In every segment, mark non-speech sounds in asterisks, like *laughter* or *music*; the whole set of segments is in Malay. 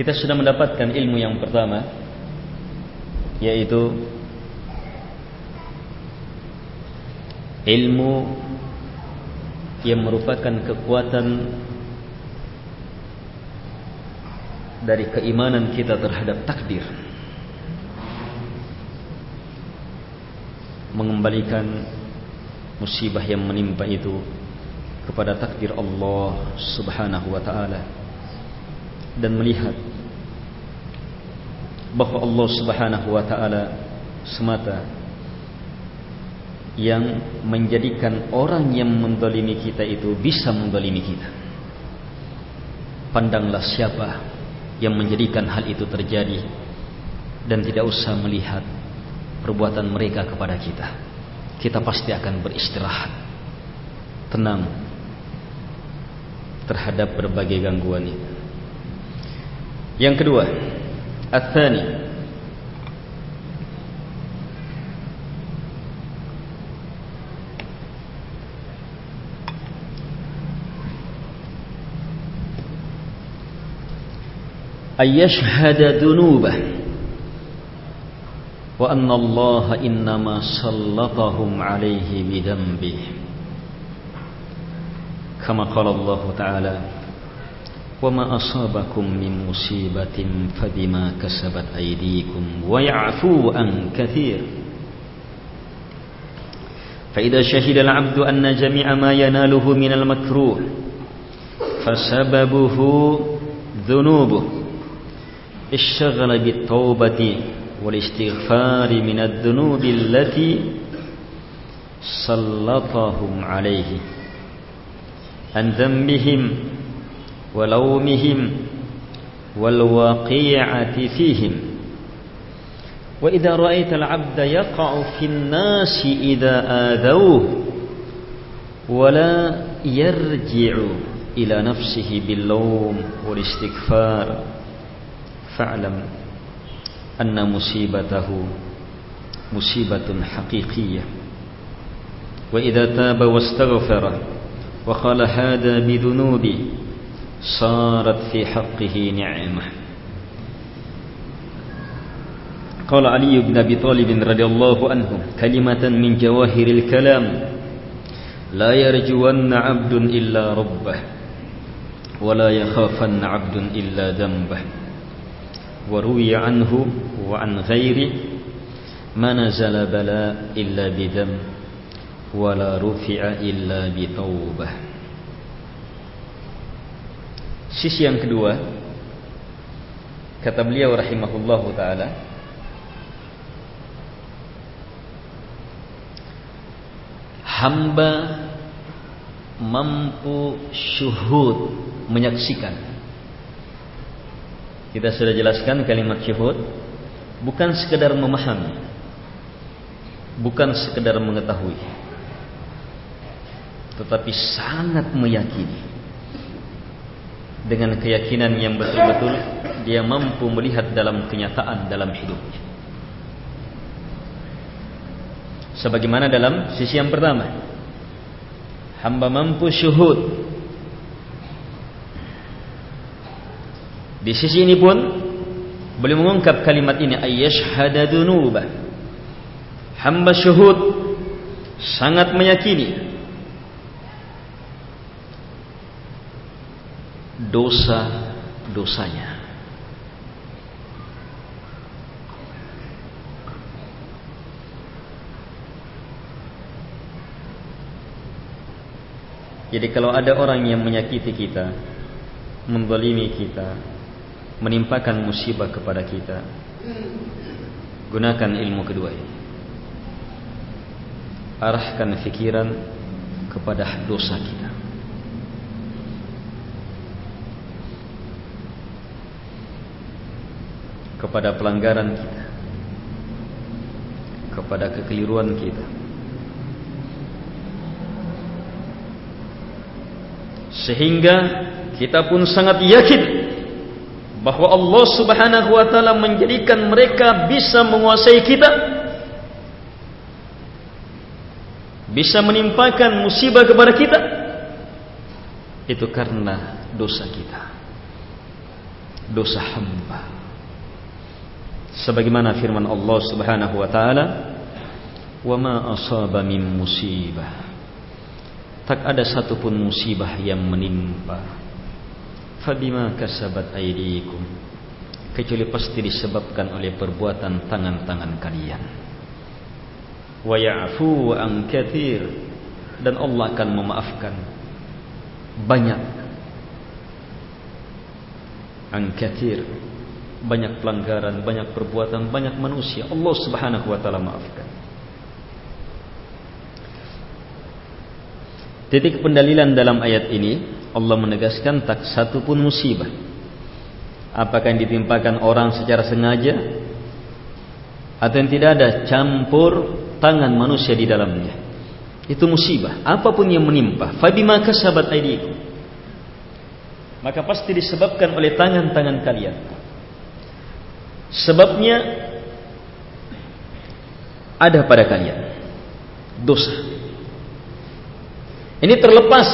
Kita sudah mendapatkan ilmu yang pertama yaitu ilmu yang merupakan kekuatan dari keimanan kita terhadap takdir. Mengembalikan musibah yang menimpa itu kepada takdir Allah Subhanahu wa taala dan melihat bahawa Allah Subhanahu wa taala semata yang menjadikan orang yang mendolimi kita itu bisa mendolimi kita. Pandanglah siapa yang menjadikan hal itu terjadi dan tidak usah melihat perbuatan mereka kepada kita. Kita pasti akan beristirahat, tenang terhadap berbagai gangguan itu. Yang kedua, at-tsani أن يشهد ذنوبه وأن الله إنما سلطهم عليه بذنبه كما قال الله تعالى وما أصابكم من مصيبة فبما كسبت أيديكم ويعفو عن كثير. فإذا شهد العبد أن جميع ما يناله من المكروه فسببه ذنوبه. اشتغل بالتوبة والاستغفار من الذنوب التي سلطهم عليه. عن ذنبهم ولومهم والواقيعة فيهم. وإذا رأيت العبد يقع في الناس إذا آذوه ولا يرجع إلى نفسه باللوم والاستغفار فاعلم أن مصيبته مصيبة حقيقية. وإذا تاب واستغفر وقال هذا بذنوبي صارت في حقه نعمة. قال علي بن أبي طالب رضي الله عنه كلمة من جواهر الكلام لا يرجون عبد إلا ربه ولا يخافن عبد إلا ذنبه. وروي عنه وعن غيره ما نزل بلاء إلا بدم ولا رفع إلا بتوبة. Sisi yang kedua Kata beliau rahimahullah ta'ala Hamba Mampu syuhud Menyaksikan. Kita sudah jelaskan kalimat syuhud bukan sekedar memahami, bukan sekedar mengetahui, tetapi sangat meyakini dengan keyakinan yang betul-betul dia mampu melihat dalam kenyataan dalam hidupnya. Sebagaimana dalam sisi yang pertama, hamba mampu syuhud Di sisi ini pun boleh mengungkap kalimat ini ayyashhada dunuba. Hamba syuhud sangat meyakini dosa-dosanya. Jadi kalau ada orang yang menyakiti kita, mendolimi kita, menimpakan musibah kepada kita gunakan ilmu kedua ini arahkan fikiran kepada dosa kita kepada pelanggaran kita kepada kekeliruan kita. Sehingga kita pun sangat yakin bahwa Allah Subhanahu wa taala menjadikan mereka bisa menguasai kita bisa menimpakan musibah kepada kita. Itu karena dosa kita dosa hamba sebagaimana firman Allah Subhanahu wa taala wa ma asaba min musibah. Tak ada satu pun musibah yang menimpa. Fabima kasabat aydikum? Kecuali pasti disebabkan oleh perbuatan tangan-tangan kalian. Wa ya'fu an katsir dan Allah akan memaafkan banyak an katsir banyak pelanggaran banyak perbuatan banyak manusia. Allah Subhanahu wa taala maafkan. Titik pendalilan dalam ayat ini Allah menegaskan tak satu pun musibah. Apakah yang ditimpakan orang secara sengaja Atau yang tidak ada campur tangan manusia di dalamnya. Itu musibah. Apapun yang menimpa. Fabima kasabat aidiku Maka pasti disebabkan oleh tangan-tangan kalian Sebabnya Ada pada kalian Dosa ini terlepas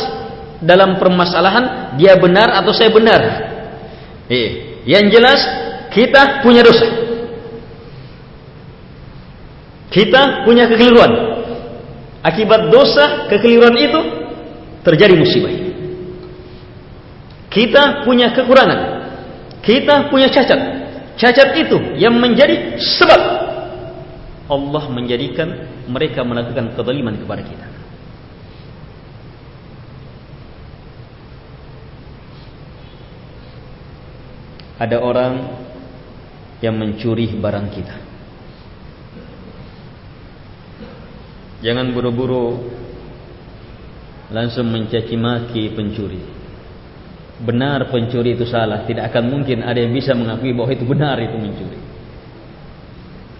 dalam permasalahan dia benar atau saya benar. Eh, yang jelas kita punya dosa. Kita punya kekeliruan. Akibat dosa kekeliruan itu terjadi musibah. Kita punya kekurangan. Kita punya cacat. Cacat itu yang menjadi sebab Allah menjadikan mereka melakukan kezaliman kepada kita. ada orang yang mencuri barang kita. Jangan buru-buru langsung mencaci maki pencuri. Benar pencuri itu salah, tidak akan mungkin ada yang bisa mengakui bahwa itu benar itu mencuri.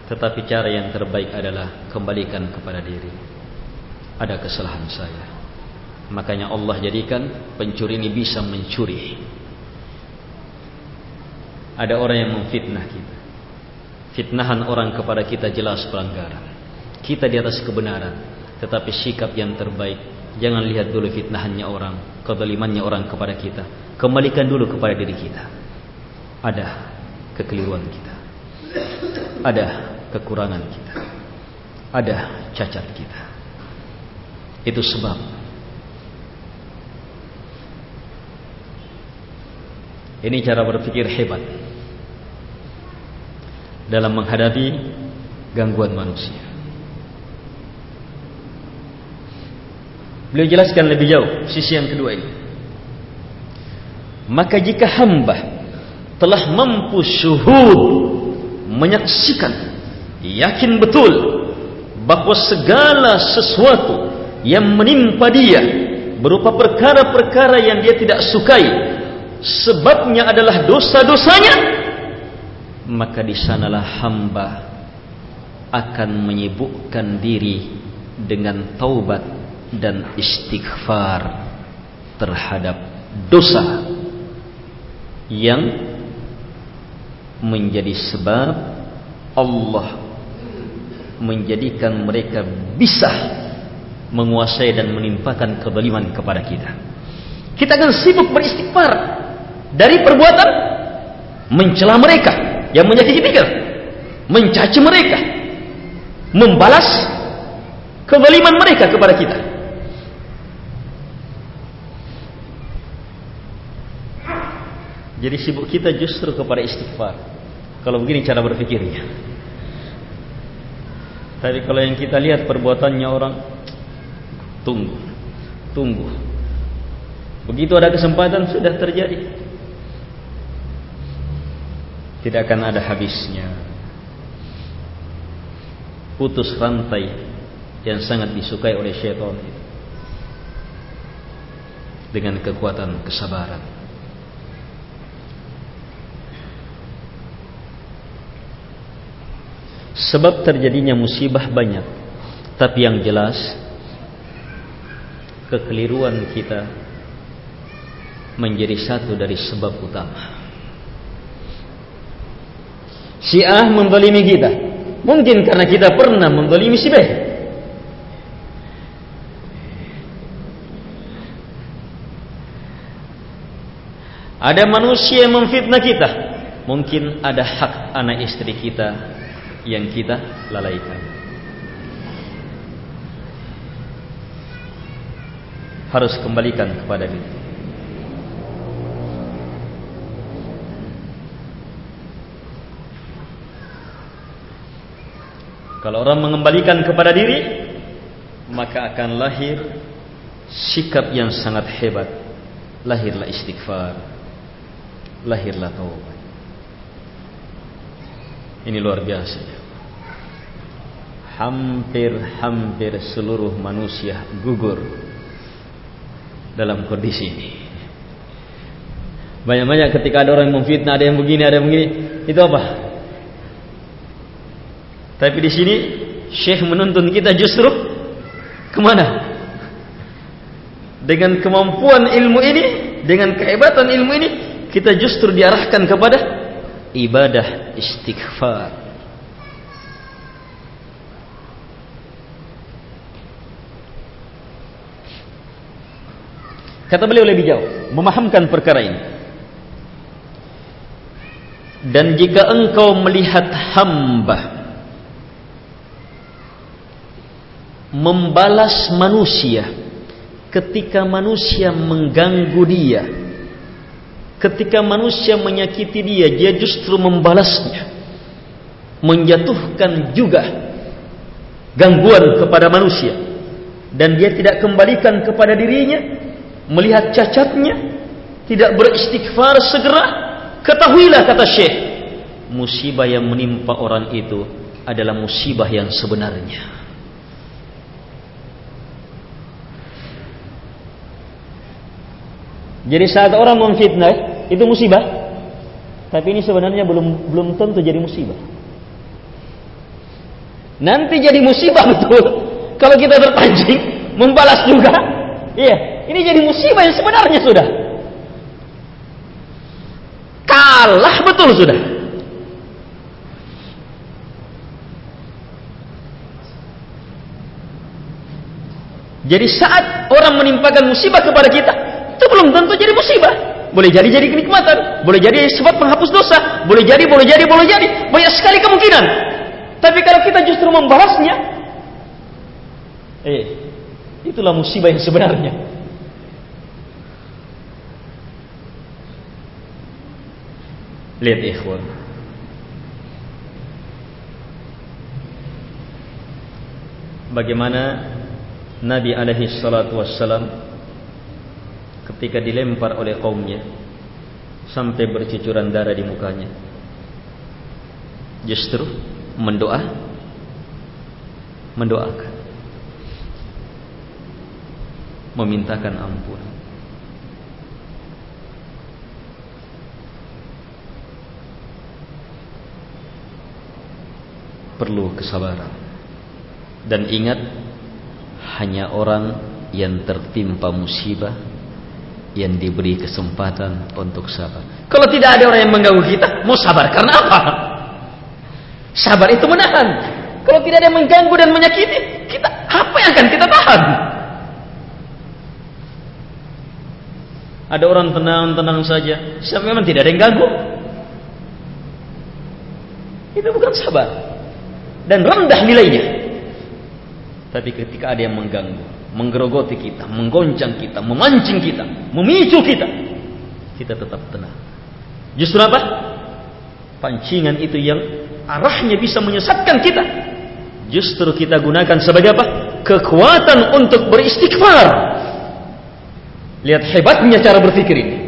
Tetapi cara yang terbaik adalah kembalikan kepada diri. Ada kesalahan saya. Makanya Allah jadikan pencuri ini bisa mencuri ada orang yang memfitnah kita. Fitnahan orang kepada kita jelas pelanggaran. Kita di atas kebenaran, tetapi sikap yang terbaik jangan lihat dulu fitnahannya orang, kezalimannya orang kepada kita. Kembalikan dulu kepada diri kita. Ada kekeliruan kita. Ada kekurangan kita. Ada cacat kita. Itu sebab Ini cara berpikir hebat dalam menghadapi gangguan manusia. Beliau jelaskan lebih jauh sisi yang kedua ini. Maka jika hamba telah mampu syuhud menyaksikan yakin betul bahawa segala sesuatu yang menimpa dia berupa perkara-perkara yang dia tidak sukai sebabnya adalah dosa-dosanya maka di sanalah hamba akan menyibukkan diri dengan taubat dan istighfar terhadap dosa yang menjadi sebab Allah menjadikan mereka bisa menguasai dan menimpakan kezaliman kepada kita. Kita akan sibuk beristighfar dari perbuatan mencela mereka yang menyakiti mereka mencaci mereka membalas kezaliman mereka kepada kita jadi sibuk kita justru kepada istighfar. Kalau begini cara berfikirnya. Tapi kalau yang kita lihat perbuatannya orang tunggu tunggu. Begitu ada kesempatan sudah terjadi. Tidak akan ada habisnya. Putus rantai yang sangat disukai oleh syaitan dengan kekuatan kesabaran sebab terjadinya musibah banyak tapi yang jelas kekeliruan kita menjadi satu dari sebab utama Si A mendolimi kita. Mungkin karena kita pernah mendolimi si B. Ada manusia yang memfitnah kita. mungkin ada hak anak istri kita yang kita lalaikan. Harus kembalikan kepada dia. Kalau orang mengembalikan kepada diri, maka akan lahir sikap yang sangat hebat. Lahirlah istighfar. Lahirlah taubat. Ini luar biasa. Hampir-hampir seluruh manusia gugur dalam kondisi ini. Banyak-banyak ketika ada orang yang memfitnah, ada yang begini, ada yang begini. Itu apa? Tapi di sini Syekh menuntun kita justru kemana? Dengan kemampuan ilmu ini, dengan kehebatan ilmu ini, kita justru diarahkan kepada ibadah istighfar. Kata beliau lebih jauh, memahamkan perkara ini. Dan jika engkau melihat hamba membalas manusia ketika manusia mengganggu dia ketika manusia menyakiti dia dia justru membalasnya. Menjatuhkan juga gangguan kepada manusia. Dan dia tidak kembalikan kepada dirinya melihat cacatnya tidak beristighfar segera ketahuilah kata syekh musibah yang menimpa orang itu adalah musibah yang sebenarnya Jadi saat orang memfitnah itu musibah. Tapi ini sebenarnya belum belum tentu jadi musibah. Nanti jadi musibah *laughs* betul kalau kita terpancing membalas juga. Iya, ini jadi musibah yang sebenarnya sudah. Kalah betul sudah. Jadi saat orang menimpakan musibah kepada kita, itu belum tentu jadi musibah. Boleh jadi jadi kenikmatan, boleh jadi sebab penghapus dosa, boleh jadi, boleh jadi, boleh jadi, banyak sekali kemungkinan. Tapi kalau kita justru membalasnya, eh, itulah musibah yang sebenarnya. Lihat ikhwan. Bagaimana Nabi alaihi salatu wassalam ketika dilempar oleh kaumnya sampai bercucuran darah di mukanya. Justru mendoa mendoakan. Memintakan ampun. Perlu kesabaran. Dan ingat hanya orang yang tertimpa musibah yang diberi kesempatan untuk sabar. Kalau tidak ada orang yang mengganggu kita, mau sabar karena apa? Sabar itu menahan. Kalau tidak ada yang mengganggu dan menyakiti, kita apa yang akan kita tahan? Ada orang tenang-tenang saja, sampai memang tidak ada yang ganggu. Itu bukan sabar. Dan rendah nilainya. Tapi ketika ada yang mengganggu, menggerogoti kita, menggoncang kita, memancing kita, memicu kita, kita tetap tenang. Justru apa? Pancingan itu yang arahnya bisa menyesatkan kita. Justru kita gunakan sebagai apa? Kekuatan untuk beristighfar. Lihat hebatnya cara berpikir ini.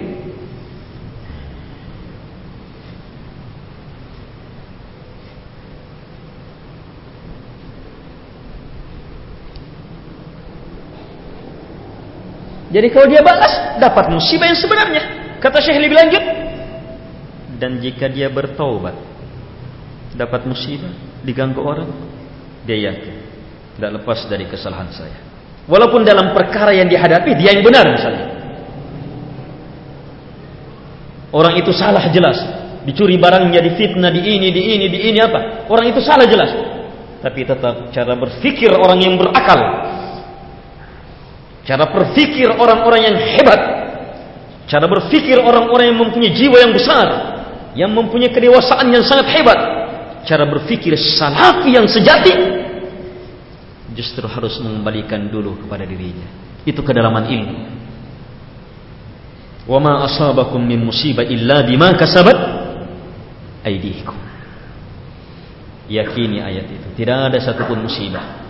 Jadi kalau dia balas dapat musibah yang sebenarnya. Kata Syekh lebih lanjut. Dan jika dia bertaubat dapat musibah diganggu orang, dia yakin tidak lepas dari kesalahan saya. Walaupun dalam perkara yang dihadapi dia yang benar misalnya. Orang itu salah jelas, dicuri barangnya, difitnah, di ini, di ini, di ini apa? Orang itu salah jelas. Tapi tetap cara berfikir orang yang berakal cara berfikir orang-orang yang hebat, cara berfikir orang-orang yang mempunyai jiwa yang besar, yang mempunyai kedewasaan yang sangat hebat, cara berfikir salafi yang sejati justru harus mengembalikan dulu kepada dirinya. Itu kedalaman ilmu. Ma asabakum min musibah illa bima kasabat aydikum. Yakini ayat itu. Tidak ada satupun musibah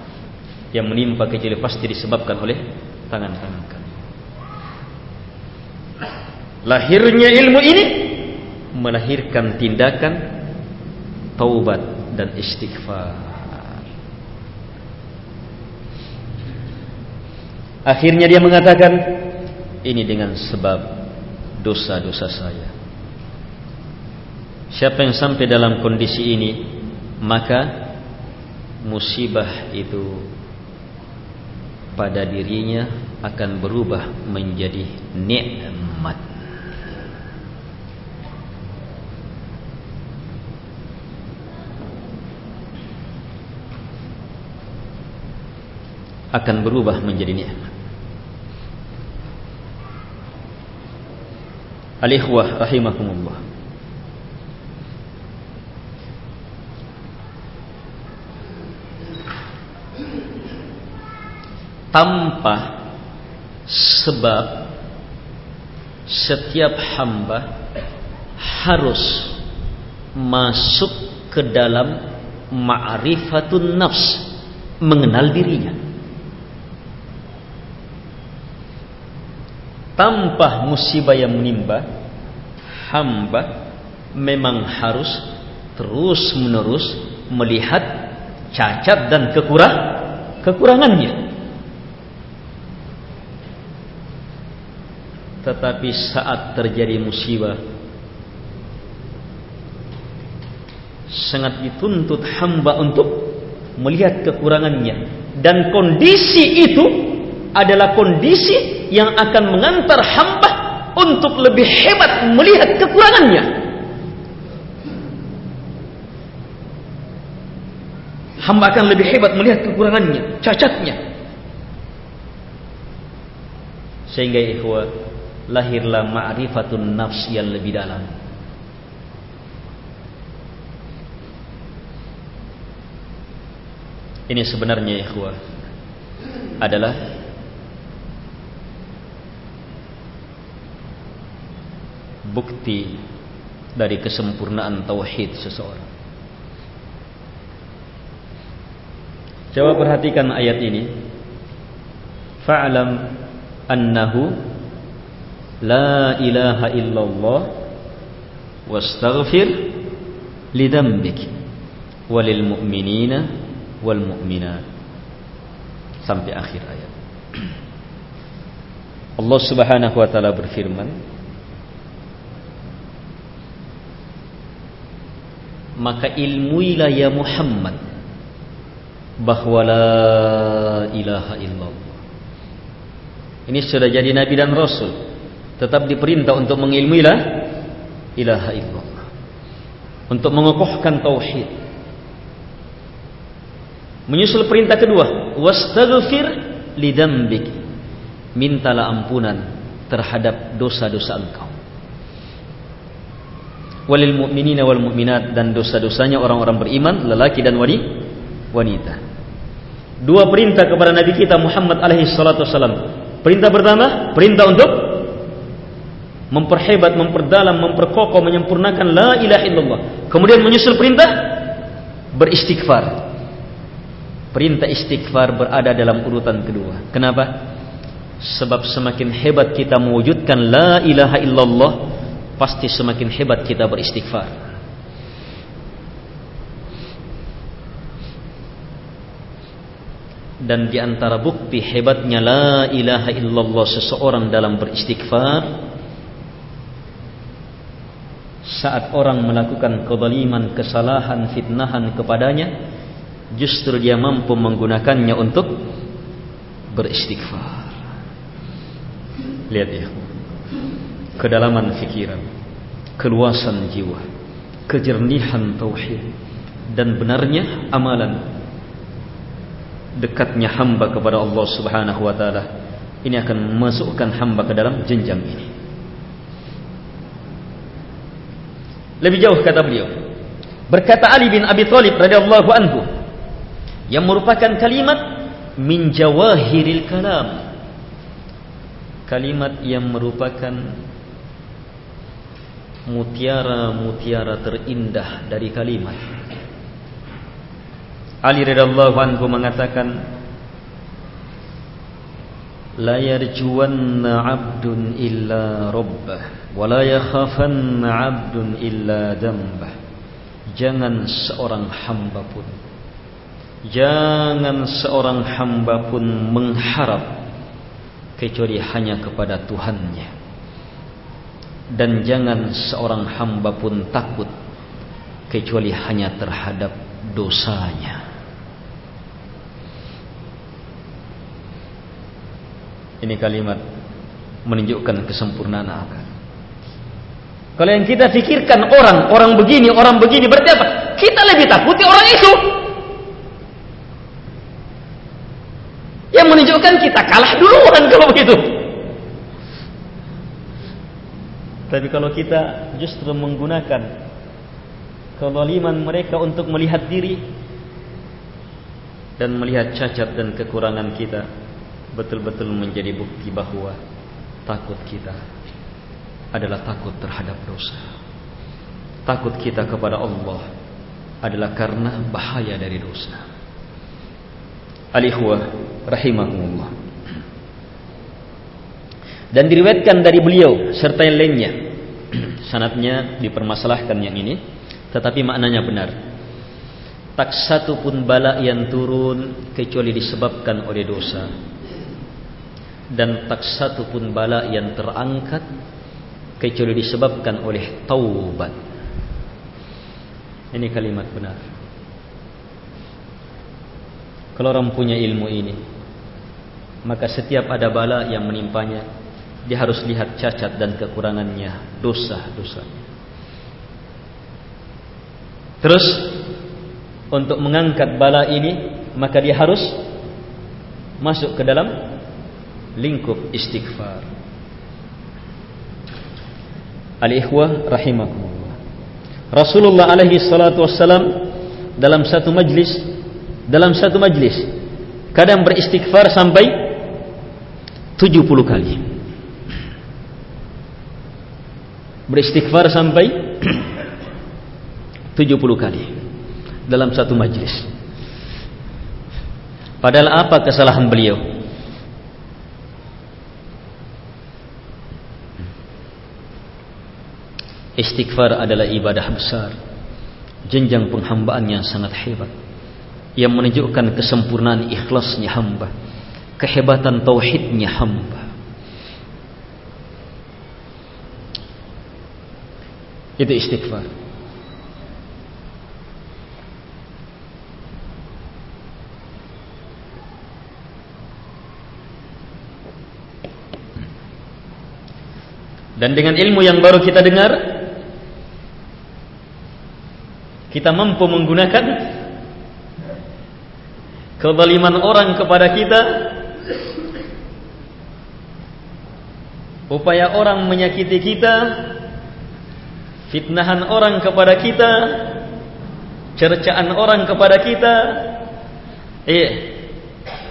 yang menimpa kecuali pasti disebabkan oleh tangan-tangan kami. Lahirnya ilmu ini melahirkan tindakan taubat dan istighfar. Akhirnya dia mengatakan ini dengan sebab dosa-dosa saya. Siapa yang sampai dalam kondisi ini maka musibah itu pada dirinya akan berubah menjadi nikmat. Akan berubah menjadi nikmat. Al-ikhwah rahimakumullah. Tanpa sebab setiap hamba harus masuk ke dalam ma'rifatun nafs mengenal dirinya. Tanpa musibah yang menimba hamba memang harus terus menerus melihat cacat dan kekurang kekurangannya tetapi saat terjadi musibah sangat dituntut hamba untuk melihat kekurangannya. Dan kondisi itu adalah kondisi yang akan mengantar hamba untuk lebih hebat melihat kekurangannya. Hamba akan lebih hebat melihat kekurangannya cacatnya. Sehingga ikhwah lahirlah ma'rifatun nafs yang lebih dalam. Ini sebenarnya ikhwah adalah bukti dari kesempurnaan tauhid seseorang. Coba perhatikan ayat ini. Fa'lam annahu La ilaha illallah Wastaghfir Lidambik Walil mu'minina Wal mu'minat. Sampai akhir ayat. Allah subhanahu wa ta'ala berfirman Maka ilmuilah ya Muhammad Bahawa la ilaha illallah. Ini sudah jadi Nabi dan Rasul tetap diperintah untuk mengilmui la ilaha illallah. Untuk mengokohkan tauhid. Menyusul perintah kedua wastaghfir lidambik mintalah ampunan terhadap dosa-dosa engkau. Walil mu'minina wal mu'minat dan dosa-dosanya orang-orang beriman lelaki dan wanita. Dua perintah kepada nabi kita Muhammad alaihi salatu wasallam perintah pertama perintah untuk memperhebat, memperdalam, memperkokoh, menyempurnakan la ilaha illallah. Kemudian menyusul perintah beristighfar. Perintah istighfar berada dalam urutan kedua. Kenapa? Sebab semakin hebat kita mewujudkan la ilaha illallah, pasti semakin hebat kita beristighfar. Dan di antara bukti hebatnya la ilaha illallah seseorang dalam beristighfar saat orang melakukan kezaliman, kesalahan, fitnahan kepadanya, justru dia mampu menggunakannya untuk beristighfar. Lihat ya, kedalaman fikiran, keluasan jiwa, kejernihan tauhid, dan benarnya amalan, dekatnya hamba kepada Allah Subhanahu Wa Taala. Ini akan masukkan hamba ke dalam jenjang ini. Lebih jauh kata beliau. Berkata Ali bin Abi Thalib radhiyallahu anhu yang merupakan kalimat min jawahiril kalam. Kalimat yang merupakan mutiara-mutiara terindah dari kalimat. Ali radhiyallahu anhu mengatakan la yarjuwanna 'abdun illa rabbah wa la yakhafanna 'abdun illa dhanbah. Jangan seorang hamba pun jangan seorang hamba pun mengharap kecuali hanya kepada Tuhannya. Dan jangan seorang hamba pun takut kecuali hanya terhadap dosanya. Ini kalimat menunjukkan kesempurnaan akal kalau yang kita fikirkan orang orang begini orang begini berarti apa? Kita lebih takuti orang itu. Yang menunjukkan kita kalah duluan kalau begitu. Tapi kalau kita justru menggunakan kezaliman mereka untuk melihat diri dan melihat cacat dan kekurangan kita betul-betul menjadi bukti bahawa takut kita adalah takut terhadap dosa. Takut kita kepada Allah adalah karena bahaya dari dosa. Alihwa rahimahumullah. Dan diriwayatkan dari beliau serta yang lainnya. *clears throat* Sanatnya dipermasalahkan yang ini, tetapi maknanya benar. Tak satu pun bala yang turun kecuali disebabkan oleh dosa. Dan tak satu pun bala yang terangkat kecuali disebabkan oleh taubat. Ini kalimat benar. Kalau orang punya ilmu ini, maka setiap ada bala yang menimpanya, dia harus lihat cacat dan kekurangannya, dosa-dosa. Terus untuk mengangkat bala ini, maka dia harus masuk ke dalam lingkup istighfar. Al-ikhwah rahimakumullah. Rasulullah alaihi salatu wassalam dalam satu majlis dalam satu majlis kadang beristighfar sampai 70 kali. Beristighfar sampai *clears throat* 70 kali dalam satu majlis. Padahal apa kesalahan beliau istighfar adalah ibadah besar. Jenjang penghambaan yang sangat hebat. Yang menunjukkan kesempurnaan ikhlasnya hamba. Kehebatan tauhidnya hamba. Itu istighfar. Dan dengan ilmu yang baru kita dengar kita mampu menggunakan kezaliman orang kepada kita. Upaya orang menyakiti kita. Fitnahan orang kepada kita. Cercaan orang kepada kita. Eh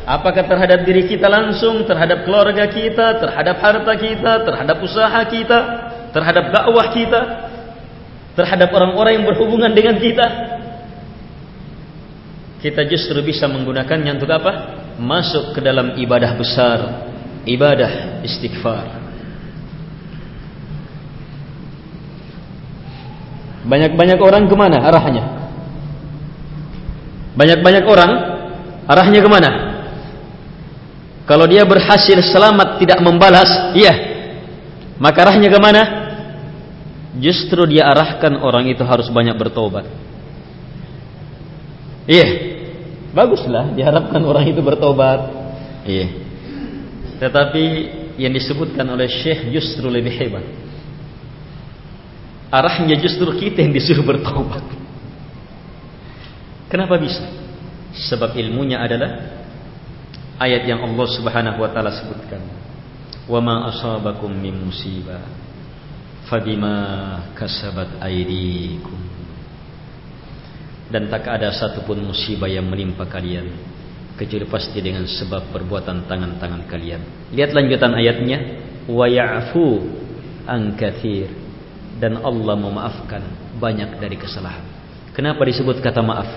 apakah terhadap diri kita langsung? Terhadap keluarga kita? Terhadap harta kita? Terhadap usaha kita? Terhadap dakwah kita terhadap orang-orang yang berhubungan dengan kita kita justru bisa menggunakannya untuk apa? Masuk ke dalam ibadah besar, ibadah istighfar. Banyak-banyak orang kemana arahnya? Banyak-banyak orang arahnya kemana? Kalau dia berhasil selamat tidak membalas, iya. Maka arahnya kemana? Justru dia arahkan orang itu harus banyak bertobat. Iya. Baguslah diharapkan orang itu bertobat. Iya. Tetapi yang disebutkan oleh Syekh justru lebih hebat. Arahnya justru kita yang disuruh bertobat. Kenapa bisa? Sebab ilmunya adalah ayat yang Allah Subhanahu wa taala sebutkan. Wa ma asabakum min musibah fabima kasabat aydikum. Dan tak ada satupun musibah yang menimpa kalian kecuali pasti dengan sebab perbuatan tangan-tangan kalian. Lihat lanjutan ayatnya. Wa ya'fu an katsir dan Allah memaafkan banyak dari kesalahan. Kenapa disebut kata maaf?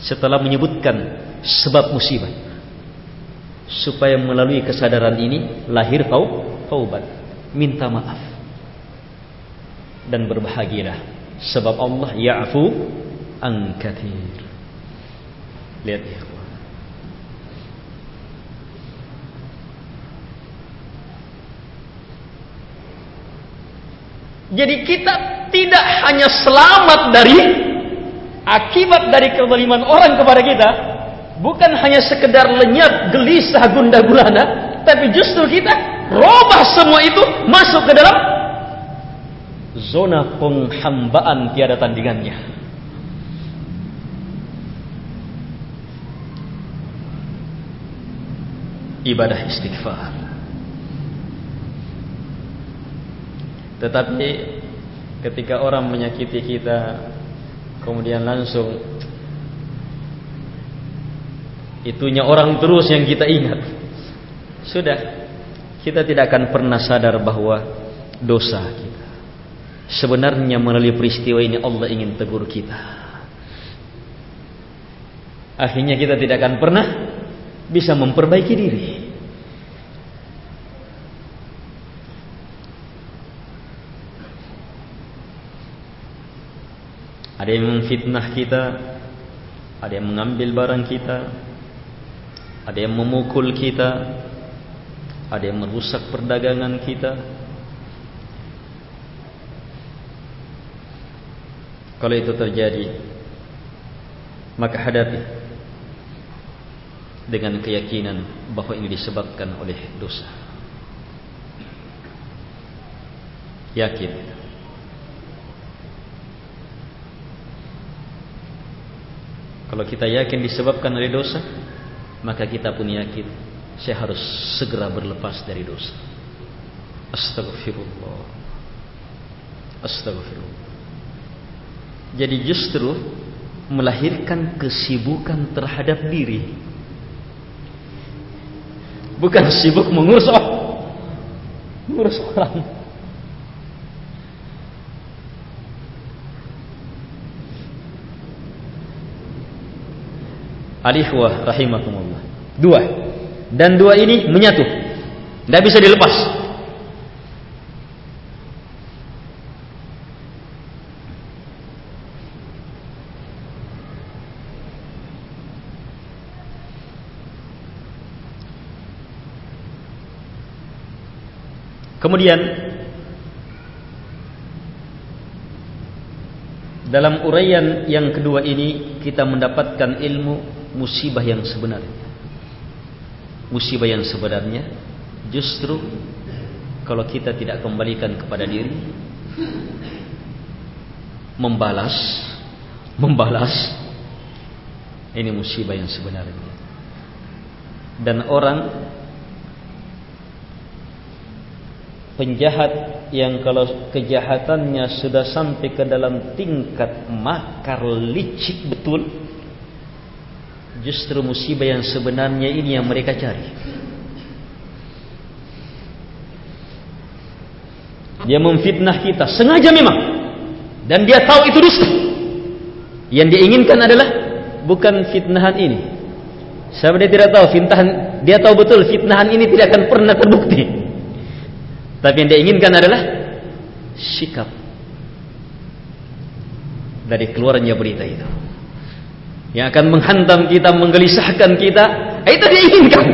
Setelah menyebutkan sebab musibah. Supaya melalui kesadaran ini lahir taubat minta maaf dan berbahagialah. Sebab Allah ya'fu an kathir. Lihat ya Jadi kita tidak hanya selamat dari akibat dari kezaliman orang kepada kita, bukan hanya sekedar lenyap, gelisah, gundah gulana, tapi justru kita robah semua itu masuk ke dalam zona penghambaan tiada tandingannya. Ibadah istighfar. Tetapi ketika orang menyakiti kita kemudian langsung itunya orang terus yang kita ingat. Sudah kita tidak akan pernah sadar bahawa dosa kita. Sebenarnya melalui peristiwa ini Allah ingin tegur kita. Akhirnya kita tidak akan pernah bisa memperbaiki diri. Ada yang memfitnah kita, ada yang mengambil barang kita, ada yang memukul kita, ada yang merusak perdagangan kita. Kalau itu terjadi maka hadapi dengan keyakinan bahawa ini disebabkan oleh dosa. Yakin. Kalau kita yakin disebabkan oleh dosa maka kita pun yakin saya harus segera berlepas dari dosa. Astagfirullah. Astagfirullah. Jadi justru melahirkan kesibukan terhadap diri. Bukan sibuk mengurus orang. Mengurus orang. Alihwah rahimakumullah. Dua dan dua ini menyatu. Tidak bisa dilepas. Kemudian dalam uraian yang kedua ini kita mendapatkan ilmu musibah yang sebenarnya musibah yang sebenarnya justru kalau kita tidak kembalikan kepada diri membalas membalas ini musibah yang sebenarnya. Dan orang penjahat yang kalau kejahatannya sudah sampai ke dalam tingkat makar licik betul Justru musibah yang sebenarnya ini yang mereka cari. Dia memfitnah kita sengaja memang. Dan dia tahu itu dusta. Yang dia inginkan adalah bukan fitnahan ini. Sebab dia tidak tahu fitnahan, dia tahu betul fitnahan ini tidak akan pernah terbukti. Tapi yang dia inginkan adalah sikap dari keluarnya berita itu yang akan menghantam kita, menggelisahkan kita, itu dia inginkan.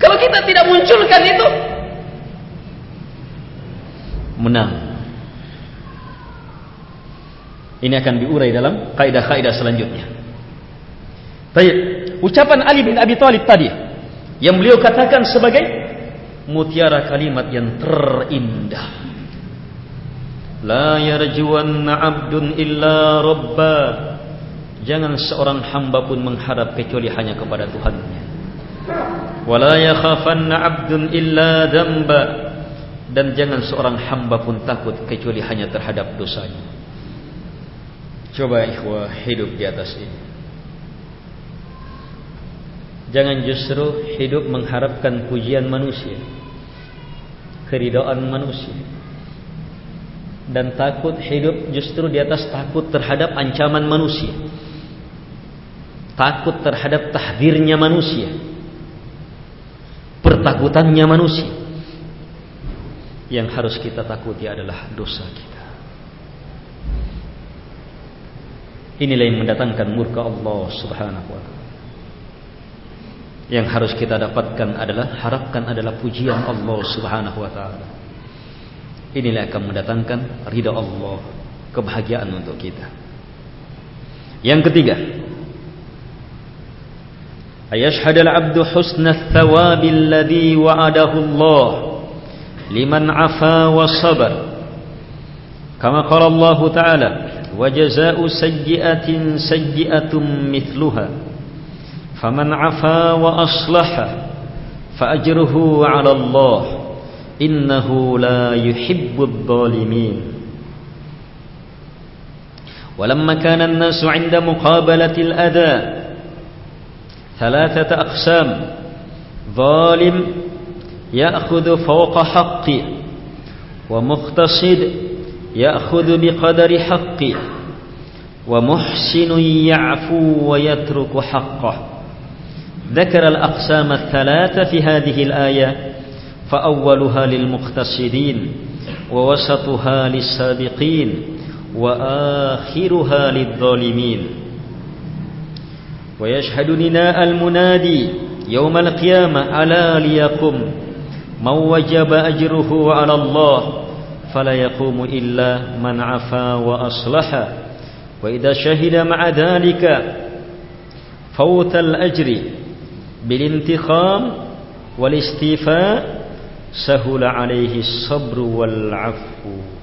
Kalau kita tidak munculkan itu, menang. Ini akan diurai dalam kaidah-kaidah selanjutnya. Baik, ucapan Ali bin Abi Thalib tadi yang beliau katakan sebagai mutiara kalimat yang terindah. La yarjuwanna 'abdun illa rabbah Jangan seorang hamba pun mengharap kecuali hanya kepada Tuhannya. Wala yakhafanna 'abdun illa dhanba. Dan jangan seorang hamba pun takut kecuali hanya terhadap dosanya. Coba ikhwah hidup di atas ini. Jangan justru hidup mengharapkan pujian manusia keridaan manusia. Dan takut hidup justru di atas takut terhadap ancaman manusia takut terhadap tahdirnya manusia. Pertakutannya manusia. Yang harus kita takuti adalah dosa kita. Inilah yang mendatangkan murka Allah subhanahu wa ta'ala. Yang harus kita dapatkan adalah harapkan adalah pujian Allah subhanahu wa ta'ala. Inilah akan mendatangkan ridha Allah kebahagiaan untuk kita. Yang ketiga أيشهد العبد حسن الثواب الذي وعده الله لمن عفا وصبر؟ كما قال الله تعالى وجزاء سيئة سيئة مثلها فمن عفا وأصلح فأجره على الله إنه لا يحب الظالمين. ولما كان الناس عند مقابلة الأذى ثلاثة أقسام. ظالم يأخذ فوق حقه ومقتصد يأخذ بقدر حقه ومحسن يعفو ويترك حقه. ذكر الأقسام الثلاثة في هذه الآية فأولها للمقتصدين ووسطها للسابقين وآخرها للظالمين. ويشهد نداء المنادي يوم القيامة على ليقم من وجب أجره على الله فلا يقوم إلا من عفا وأصلح. وإذا شهد مع ذلك فوت الأجر بالانتخام والاستيفاء سهل عليه الصبر والعفو.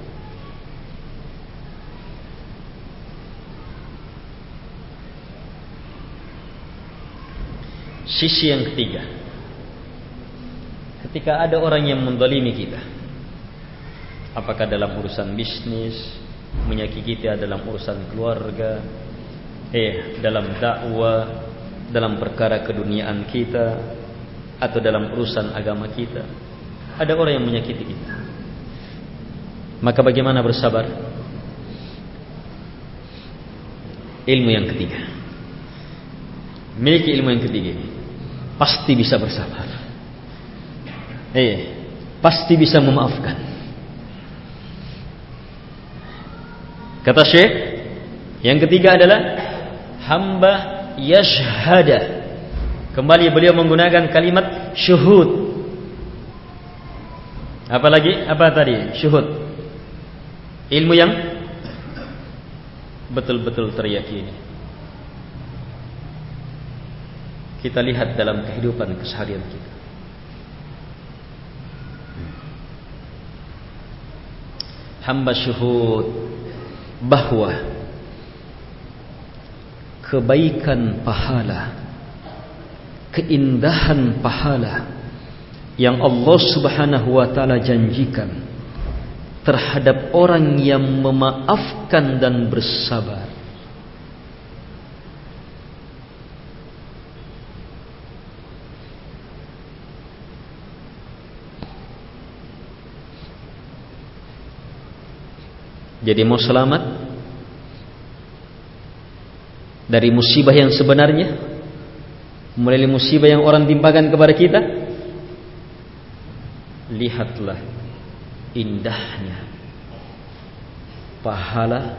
Sisi yang ketiga. Ketika ada orang yang mendolimi kita Apakah dalam urusan bisnis Menyakiti kita dalam urusan keluarga Eh, dalam dakwah Dalam perkara keduniaan kita Atau dalam urusan agama kita Ada orang yang menyakiti kita. Maka bagaimana bersabar? Ilmu yang ketiga. Miliki ilmu yang ketiga ini pasti bisa bersabar. Eh, pasti bisa memaafkan. Kata Syekh, yang ketiga adalah hamba yashhada. Kembali beliau menggunakan kalimat syuhud. Apa lagi? Apa tadi? Syuhud. Ilmu yang betul-betul teriyakini. Kita lihat dalam kehidupan keseharian kita. Hamba syuhud bahawa kebaikan pahala, keindahan pahala yang Allah subhanahu wa ta'ala janjikan terhadap orang yang memaafkan dan bersabar Jadi mau selamat dari musibah yang sebenarnya, mulai musibah yang orang timpakan kepada kita, lihatlah indahnya pahala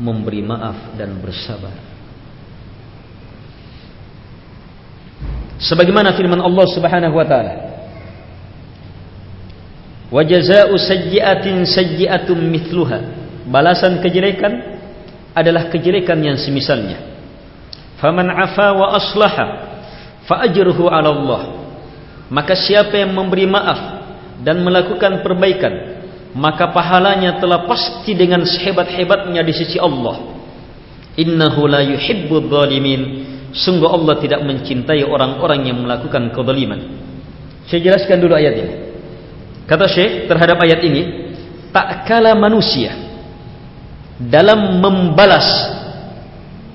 memberi maaf dan bersabar. Sebagaimana firman Allah Subhanahu wa taala, "Wa jazaa'u sayyi'atin sayyi'atun mithluha." Balasan kejelekan adalah kejelekan yang semisalnya. Faman afa wa aslaha fa ajruhu 'ala Allah. Maka siapa yang memberi maaf dan melakukan perbaikan, maka pahalanya telah pasti dengan sehebat-hebatnya di sisi Allah. Innahu la yuhibbudz zalimin. Sungguh Allah tidak mencintai orang-orang yang melakukan kezaliman. Saya jelaskan dulu ayat ini. Kata Syekh terhadap ayat ini, tak kala manusia dalam membalas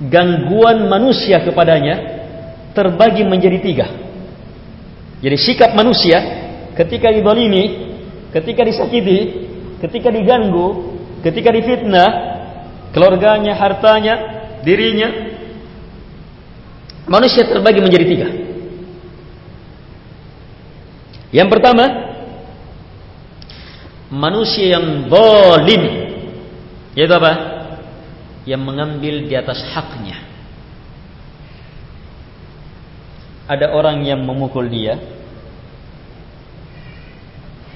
gangguan manusia kepadanya terbagi menjadi tiga. Jadi sikap manusia ketika didolimi, ketika disakiti, ketika diganggu, ketika difitnah, keluarganya, hartanya, dirinya, manusia terbagi menjadi tiga. Yang pertama, manusia yang zalim yaitu apa? Yang mengambil di atas haknya. Ada orang yang memukul dia.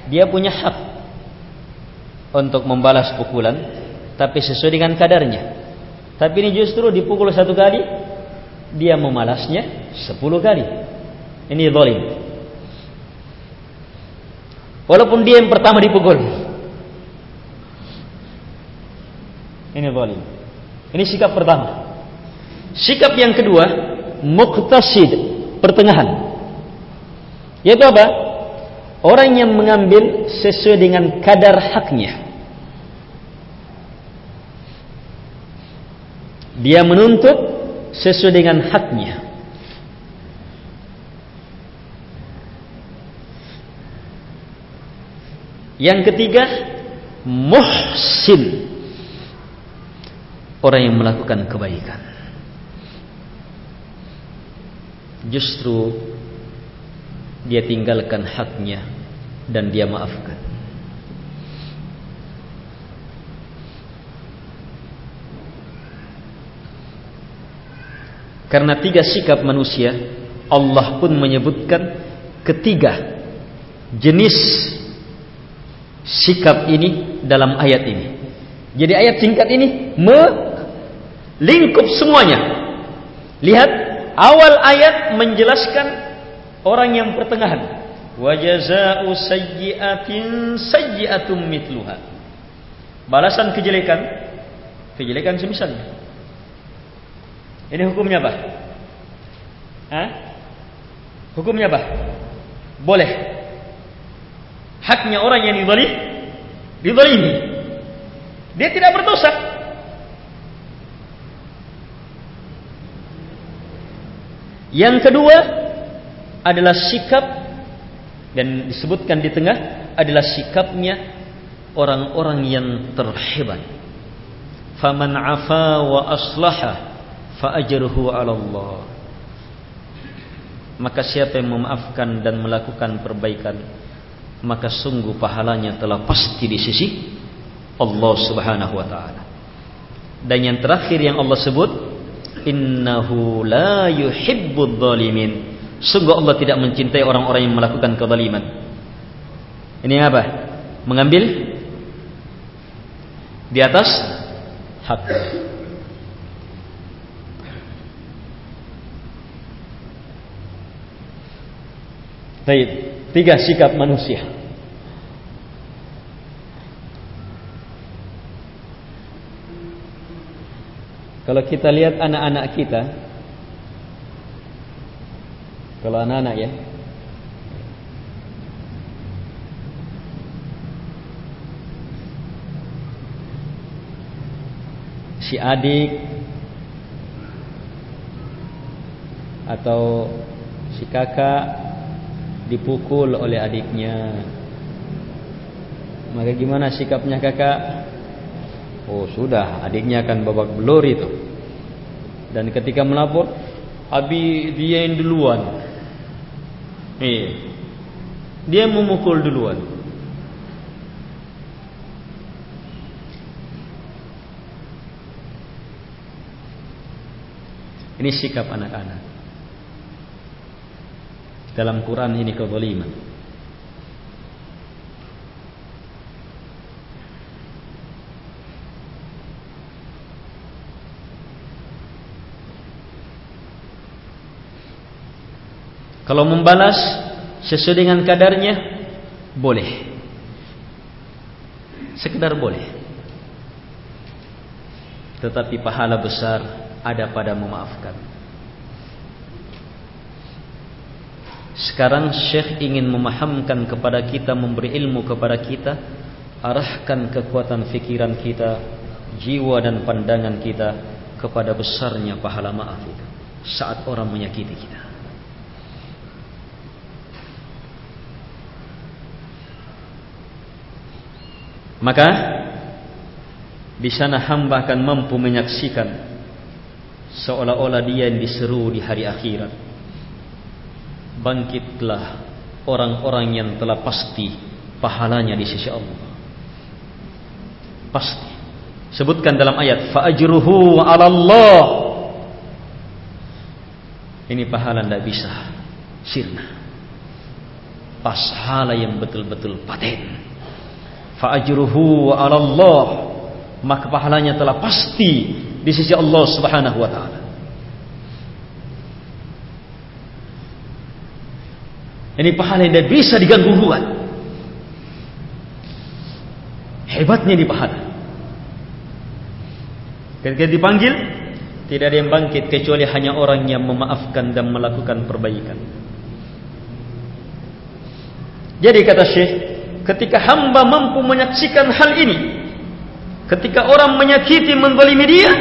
Dia punya hak untuk membalas pukulan tapi sesuai dengan kadarnya. Tapi ini justru dipukul satu kali dia memalasnya sepuluh kali. Ini zalim. Walaupun dia yang pertama dipukul. Ini zalim. Ini sikap pertama. Sikap yang kedua, muqtasid, pertengahan. Yaitu apa? Orang yang mengambil sesuai dengan kadar haknya. Dia menuntut sesuai dengan haknya. Yang ketiga Muhsin Orang yang melakukan kebaikan Justru Dia tinggalkan haknya Dan dia maafkan Karena tiga sikap manusia Allah pun menyebutkan Ketiga Jenis sikap ini dalam ayat ini. Jadi ayat singkat ini melingkup semuanya. Lihat awal ayat menjelaskan orang yang pertengahan. Wajazau sayyiatin sayyiatum mitluha. Balasan kejelekan kejelekan semisalnya. Ini hukumnya apa? Hah? Hukumnya apa? Boleh haknya orang yang dizalim dizalimi dia tidak berdosa. Yang kedua adalah sikap dan disebutkan di tengah adalah sikapnya orang-orang yang terhebat. Faman afa wa aslaha fa ajruhu 'ala Allah. Maka siapa yang memaafkan dan melakukan perbaikan maka sungguh pahalanya telah pasti di sisi Allah Subhanahu wa taala. Dan yang terakhir yang Allah sebut innahu la yuhibbudz zalimin. Sungguh Allah tidak mencintai orang-orang yang melakukan kezaliman. Ini apa? Mengambil di atas hak. Baik. Tiga sikap manusia. Kalau kita lihat anak-anak kita, kalau anak-anak ya, si adik atau si kakak dipukul oleh adiknya. Maka gimana sikapnya kakak oh sudah. Adiknya akan babak belur itu dan ketika melapor abi dia yang duluan. Eh dia memukul duluan. Ini sikap anak-anak. Dalam Quran ini kezaliman. Kalau membalas sesuai dengan kadarnya boleh. Sekedar boleh. Tetapi pahala besar ada pada memaafkan. Sekarang Syekh ingin memahamkan kepada kita, memberi ilmu kepada kita, arahkan kekuatan fikiran kita, jiwa dan pandangan kita kepada besarnya pahala maaf itu saat orang menyakiti kita. Maka di sana hamba akan mampu menyaksikan seolah-olah dia yang diseru di hari akhirat. Bangkitlah orang-orang yang telah pasti pahalanya di sisi Allah. Pasti. Sebutkan dalam ayat fa'ajruhu 'ala Allah. Ini pahala tidak bisa sirna. Pahala yang betul-betul paten fa'ajruhu 'ala Allah maka pahalanya telah pasti di sisi Allah Subhanahu wa taala. Ini pahala yang tidak bisa diganggu gugat. Hebatnya ini pahala. Ketika dipanggil tidak ada yang bangkit kecuali hanya orang yang memaafkan dan melakukan perbaikan. Jadi kata Syekh ketika hamba mampu menyaksikan hal ini ketika orang menyakiti menzalimi dia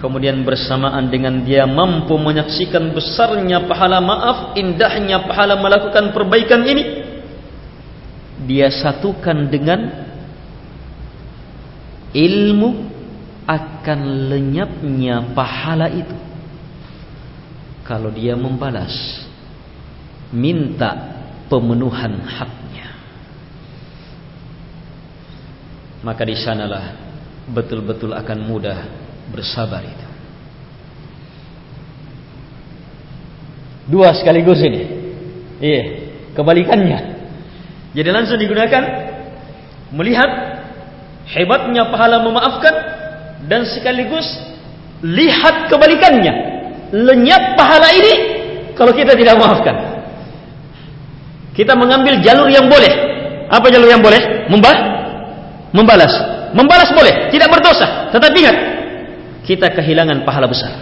kemudian bersamaan dengan dia mampu menyaksikan besarnya pahala maaf indahnya pahala melakukan perbaikan ini dia satukan dengan ilmu akan lenyapnya pahala itu. Kalau dia membalas minta pemenuhan haknya. Maka di sanalah betul-betul akan mudah bersabar itu. Dua sekaligus ini. Iya, kebalikannya. Jadi langsung digunakan melihat hebatnya pahala memaafkan dan sekaligus lihat kebalikannya. Lenyap pahala ini kalau kita tidak memaafkan kita mengambil jalur yang boleh. Apa jalur yang boleh? Membah membalas. Membalas boleh, tidak berdosa. Tetapi ingat, kita kehilangan pahala besar.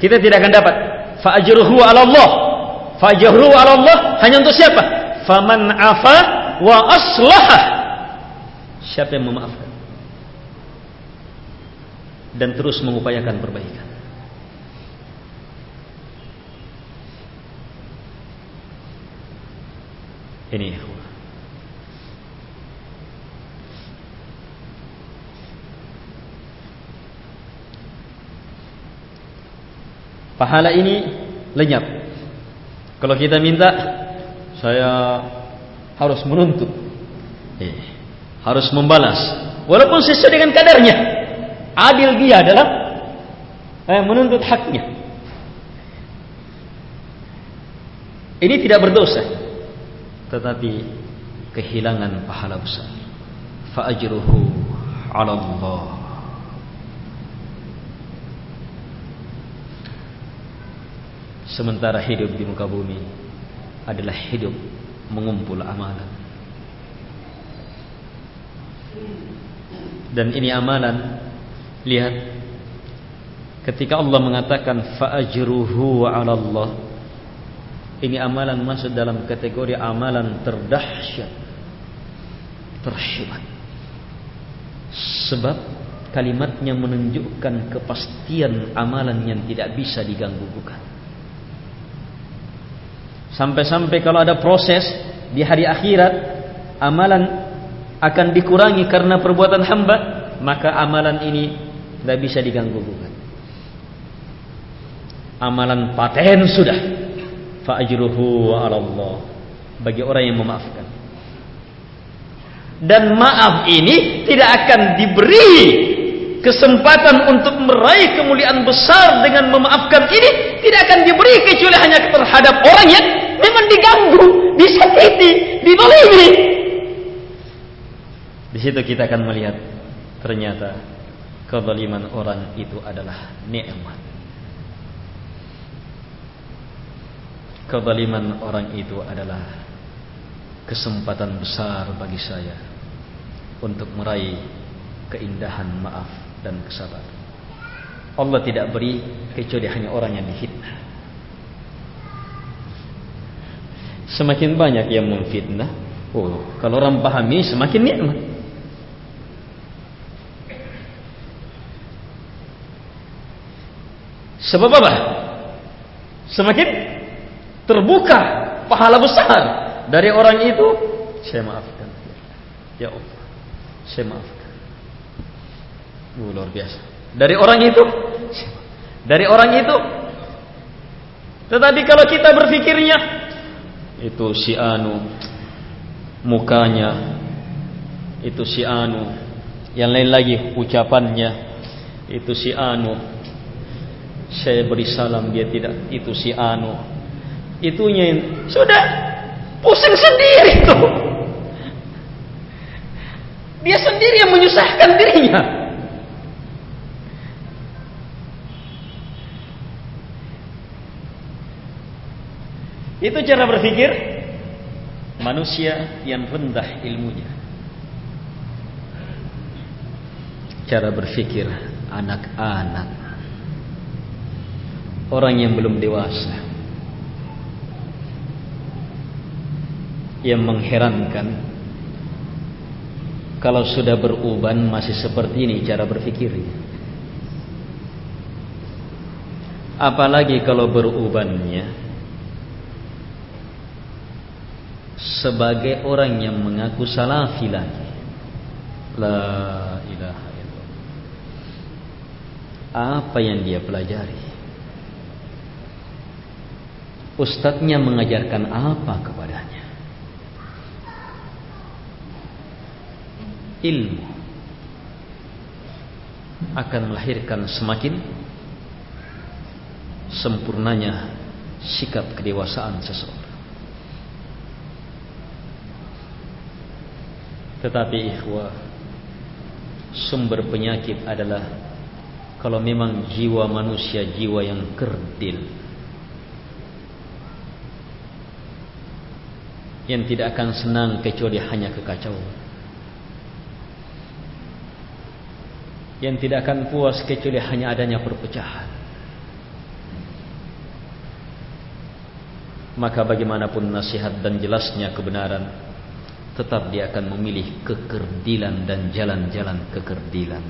Kita tidak akan dapat fa'ajruhu 'ala Allah. Fa'ajruhu 'ala Allah hanya untuk siapa? Faman 'afa wa aslaha. Siapa yang memaafkan dan terus mengupayakan perbaikan. Ini. Pahala ini lenyap. Kalau kita minta saya harus menuntut. Eh, harus membalas. Walaupun sesuai dengan kadarnya. Adil dia adalah eh, menuntut haknya. Ini tidak berdosa tetapi kehilangan pahala besar. Fa ajruhu 'ala Allah sementara hidup di muka bumi adalah hidup mengumpul amalan. Dan ini amalan lihat ketika Allah mengatakan fa ajruhu 'ala Allah ini amalan masuk dalam kategori amalan terdahsyat. Terhebat sebab kalimatnya menunjukkan kepastian amalan yang tidak bisa diganggu bukan? Sampai-sampai kalau ada proses di hari akhirat amalan akan dikurangi karena perbuatan hamba maka amalan ini tidak bisa diganggu bukan? Amalan paten sudah fa'ajruhu 'ala Allah bagi orang yang memaafkan. Dan maaf ini tidak akan diberi kesempatan untuk meraih kemuliaan besar dengan memaafkan ini tidak akan diberi kecuali hanya terhadap orang yang memang diganggu, disakiti, didolimi. Di situ kita akan melihat ternyata kezaliman orang itu adalah nikmat. Kezaliman orang itu adalah kesempatan besar bagi saya untuk meraih keindahan maaf dan kesabaran. Allah tidak beri kecuali hanya orang yang difitnah. Semakin banyak yang memfitnah, oh, kalau orang pahami semakin nikmat. Sebab apa? Semakin terbuka pahala besar dari orang itu, saya maafkan. Ya Allah, saya maafkan. Oh, luar biasa. Dari orang itu, dari orang itu. Tetapi kalau kita berfikirnya, itu si Anu, mukanya, itu si Anu, yang lain lagi ucapannya, itu si Anu, saya beri salam dia tidak itu si anu itunya sudah pusing sendiri itu. Dia sendiri yang menyusahkan dirinya. Itu cara berpikir manusia yang rendah ilmunya. Cara berpikir anak-anak. Orang yang belum dewasa yang mengherankan. Kalau sudah beruban masih seperti ini cara berfikirnya apalagi kalau berubannya sebagai orang yang mengaku salafi lagi. La ilaha illallah. Apa yang dia pelajari? Ustadznya mengajarkan apa kepadanya? Ilmu akan melahirkan semakin sempurnanya sikap kedewasaan seseorang. Tetapi ikhwah sumber penyakit adalah kalau memang jiwa manusia jiwa yang kerdil yang tidak akan senang kecuali hanya kekacauan. Yang tidak akan puas kecuali hanya adanya perpecahan. Maka bagaimanapun nasihat dan jelasnya kebenaran, tetap dia akan memilih kekerdilan dan jalan-jalan kekerdilan.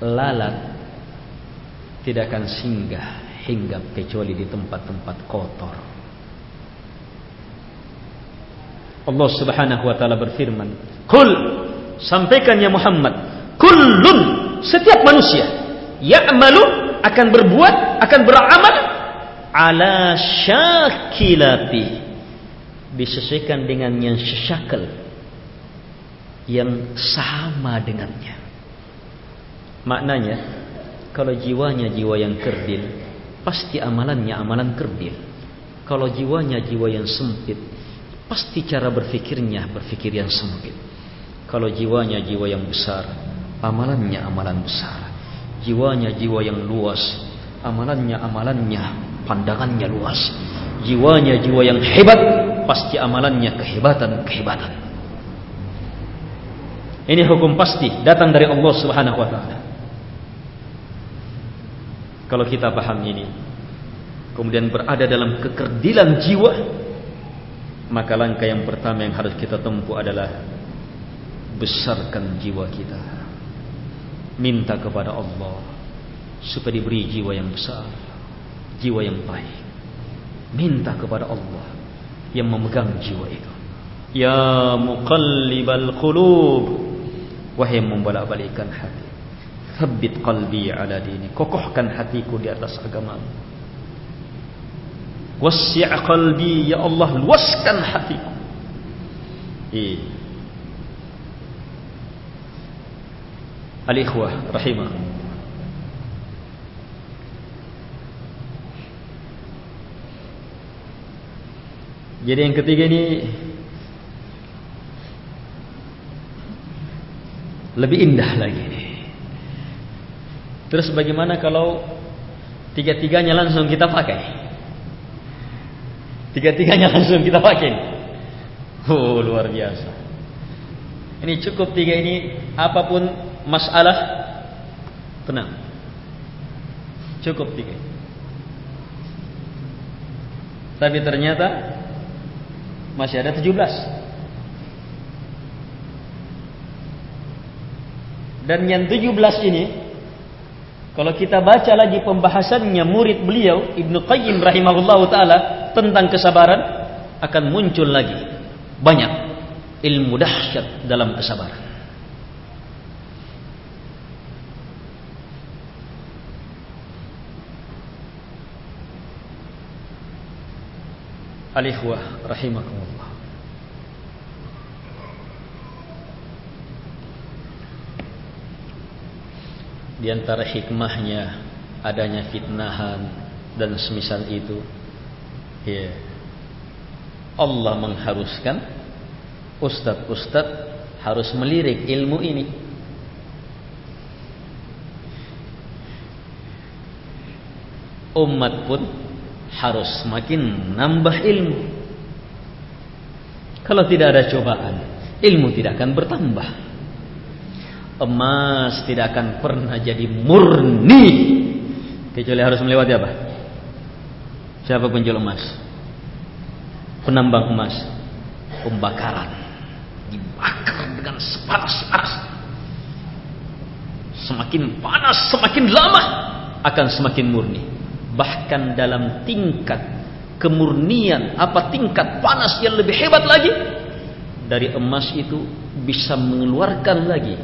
Lalat tidak akan singgah hingga kecuali di tempat-tempat kotor. Allah Subhanahu wa taala berfirman, "Qul sampaikan ya Muhammad, kullun setiap manusia ya'malu akan berbuat, akan beramal ala syakilati disesuaikan dengan yang sesyakal yang sama dengannya." Maknanya, kalau jiwanya jiwa yang kerdil, pasti amalannya amalan kerdil. Kalau jiwanya jiwa yang sempit, pasti cara berfikirnya berfikir yang sempit. Kalau jiwanya jiwa yang besar, amalannya amalan besar. Jiwanya jiwa yang luas, amalannya amalannya pandangannya luas. Jiwanya jiwa yang hebat, pasti amalannya kehebatan-kehebatan. Ini hukum pasti datang dari Allah Subhanahu wa taala. Kalau kita paham ini, kemudian berada dalam kekerdilan jiwa, maka langkah yang pertama yang harus kita tempuh adalah besarkan jiwa kita minta kepada Allah supaya diberi jiwa yang besar jiwa yang baik minta kepada Allah yang memegang jiwa itu ya muqallibal qulub wahai membolak-balikkan hati thabbit qalbi ala dini kokohkan hatiku di atas agamamu Wasi' qalbi ya Allah luaskan hatiku. Eh. Al-ikhwah rahimah. Jadi yang ketiga ini lebih indah lagi. Terus bagaimana kalau tiga-tiganya langsung kita pakai? Tiga-tiganya *laughs* langsung kita pakai. Oh, luar biasa. Ini cukup tiga ini apapun masalah tenang. Cukup tiga. Tapi ternyata masih ada tujuh belas. Dan yang tujuh belas ini, kalau kita baca lagi pembahasannya murid beliau Ibnu Qayyim rahimahullah taala tentang kesabaran, akan muncul lagi banyak ilmu dahsyat dalam kesabaran. Al-ikhwah rahimakumullah. Di antara hikmahnya adanya fitnahan dan semisal itu ya Allah mengharuskan ustaz-ustaz harus melirik ilmu ini umat pun harus semakin nambah ilmu. Kalau tidak ada cobaan, ilmu tidak akan bertambah. Emas tidak akan pernah jadi murni kecuali harus melewati apa? Siapa penjual emas? Penambang emas, pembakaran, dibakar dengan sepanas-panas. Semakin panas, semakin lama akan semakin murni bahkan dalam tingkat kemurnian apa tingkat panas yang lebih hebat lagi dari emas itu bisa mengeluarkan lagi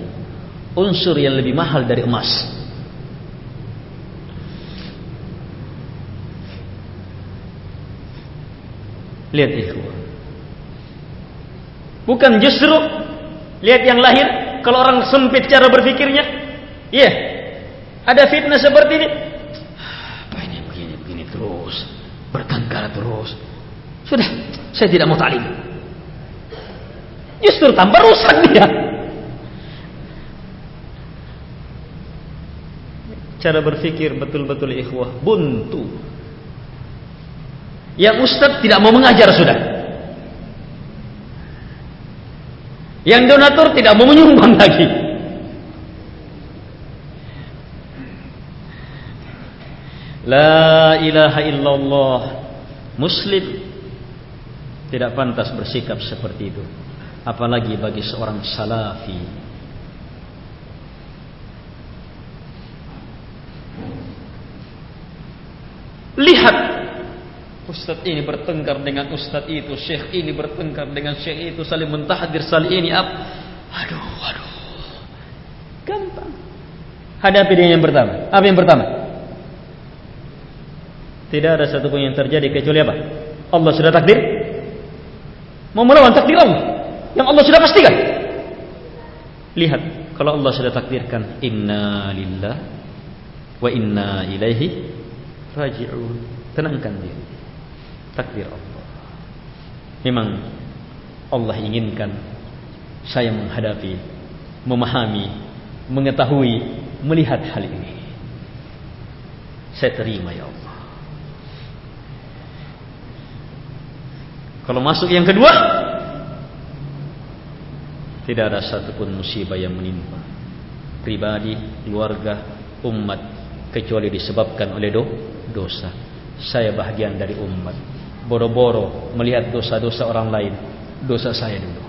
unsur yang lebih mahal dari emas. Lihat itu bukan justru lihat yang lahir kalau orang sempit cara berfikirnya iya yeah. ada fitnah seperti ini Sudah, saya tidak mau talim. Justru tambah rusak dia. Cara berfikir betul-betul ikhwah buntu. Yang ustaz tidak mau mengajar sudah. Yang donatur tidak mau menyumbang *laughs* lagi. La ilaha illallah Muslim Tidak pantas bersikap seperti itu Apalagi bagi seorang salafi Lihat Ustaz ini bertengkar dengan Ustaz itu Syekh ini bertengkar dengan Syekh itu Saling mentahdir saling ini ap. Aduh, aduh Gampang Hadapi dengan yang pertama Apa yang pertama? Tidak ada satu pun yang terjadi kecuali apa? Allah sudah takdir. Mau melawan takdir Allah. Yang Allah sudah pastikan. Lihat. Kalau Allah sudah takdirkan. Inna lillah. Wa inna ilaihi. Raji'un. Tenangkan diri. Takdir Allah. Memang. Allah inginkan. Saya menghadapi. Memahami. Mengetahui. Melihat hal ini. Saya terima ya Allah. Kalau masuk yang kedua Tidak ada satupun musibah yang menimpa Pribadi, keluarga, umat Kecuali disebabkan oleh do, dosa. Saya bahagian dari umat. Boro-boro melihat dosa-dosa orang lain Dosa saya dulu.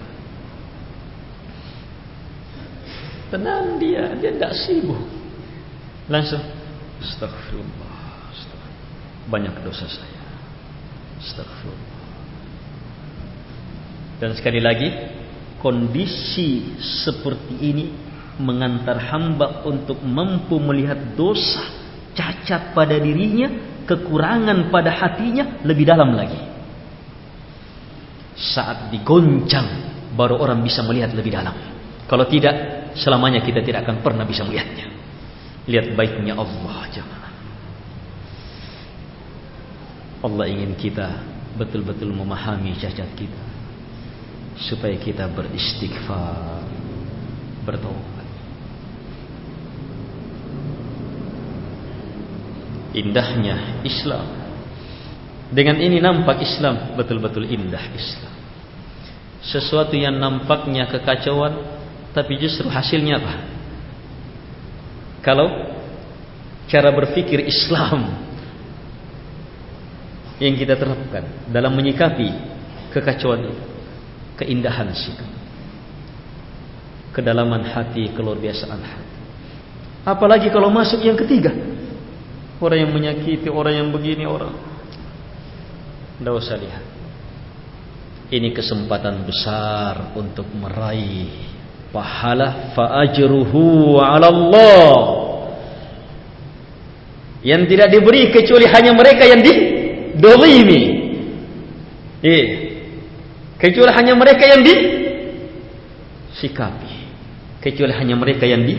Tenang dia, dia tidak sibuk. Langsung Astaghfirullah. Banyak dosa saya. Astaghfirullah dan sekali lagi Kondisi seperti ini Mengantar hamba untuk mampu melihat dosa Cacat pada dirinya Kekurangan pada hatinya Lebih dalam lagi. Saat digoncang Baru orang bisa melihat lebih dalam. Kalau tidak Selamanya kita tidak akan pernah bisa melihatnya. Lihat baiknya Allah jemaah. Allah ingin kita betul-betul memahami cacat kita supaya kita beristighfar bertobat indahnya Islam. Dengan ini nampak Islam betul-betul indah Islam. Sesuatu yang nampaknya kekacauan tapi justru hasilnya apa? Kalau cara berfikir Islam yang kita terapkan dalam menyikapi kekacauan itu, keindahan sikap, kedalaman hati, keluar biasaan hati. Apalagi kalau masuk yang ketiga, orang yang menyakiti, orang yang begini, orang tidak usah lihat. Ini kesempatan besar untuk meraih pahala faajruhu 'ala Allah. Yang tidak diberi kecuali hanya mereka yang di dolimi. Eh. Kecuali hanya mereka yang di sikapi. Kecuali hanya mereka yang di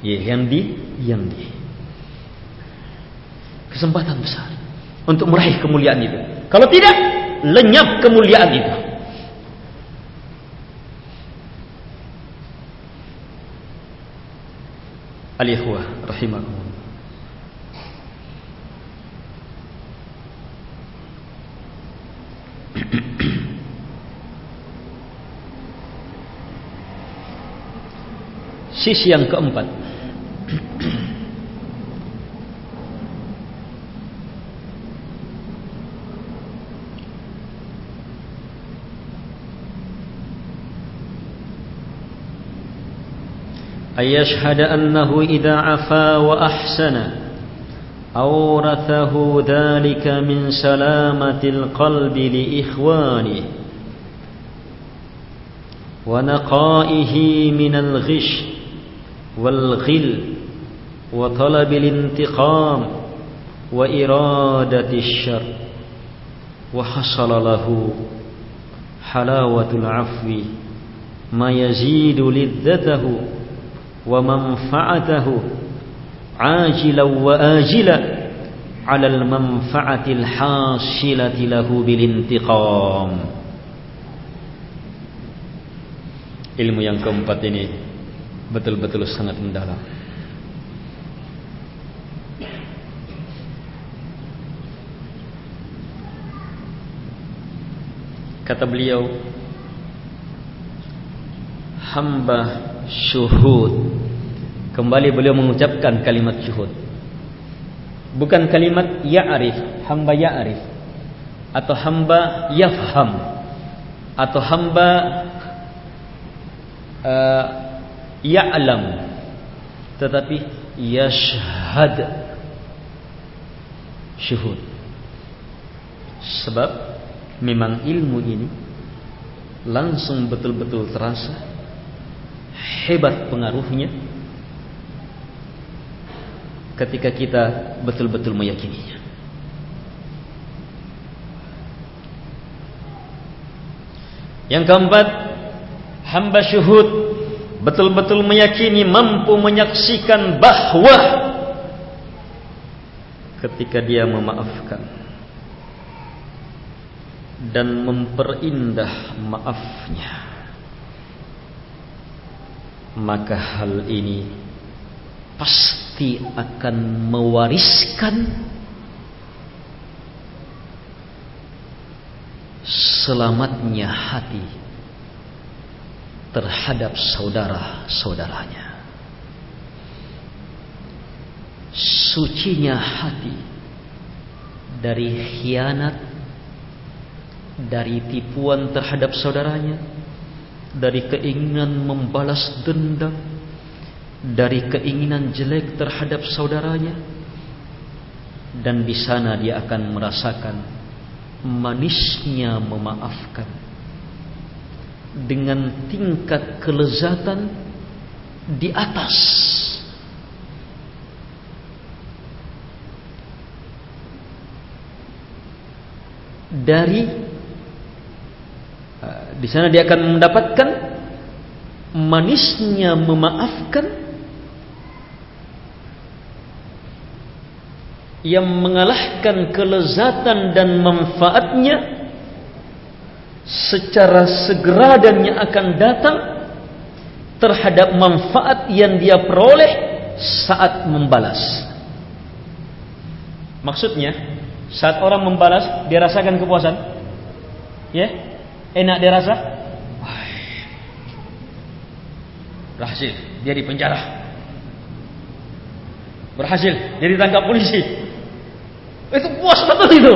ya, yang di yang di kesempatan besar untuk meraih kemuliaan itu. Kalau tidak, lenyap kemuliaan itu. Al-Ikhwah rahimahumullah. *clears throat* Sisi yang keempat. أن يشهد أنه إذا عفا وأحسن أورثه ذلك من سلامة القلب لإخوانه ونقائه من الغش والغل وطلب الانتقام وإرادة الشر وحصل له حلاوة العفو ما يزيد لذته ومنفعته عاجلا وآجلا على المنفعة الحاصلة له بالانتقام. Ilmu yang keempat ini betul-betul sangat mendalam. Kata beliau hamba syuhud. Kembali beliau mengucapkan kalimat syuhud. Bukan kalimat ya'rif hamba ya'rif atau hamba yafham atau hamba uh, ya'lam tetapi yashhad. Syuhud. Sebab memang ilmu ini langsung betul-betul terasa hebat pengaruhnya ketika kita betul-betul meyakininya. Yang keempat, hamba syuhud betul-betul meyakini mampu menyaksikan bahawa ketika dia memaafkan dan memperindah maafnya maka hal ini pasti akan mewariskan selamatnya hati terhadap saudara-saudaranya. Sucinya hati dari khianat dari tipuan terhadap saudaranya dari keinginan membalas dendam dari keinginan jelek terhadap saudaranya dan di sana dia akan merasakan manisnya memaafkan dengan tingkat kelezatan di atas. Dari di sana dia akan mendapatkan manisnya memaafkan yang mengalahkan kelezatan dan manfaatnya secara segera dan yang akan datang terhadap manfaat yang dia peroleh saat membalas. Maksudnya, saat orang membalas, dia rasakan kepuasan. Ya, yeah? Enak dia rasa? Berhasil. Dia di penjara. Berhasil, jadi tangkap polisi. Itu puas betul itu.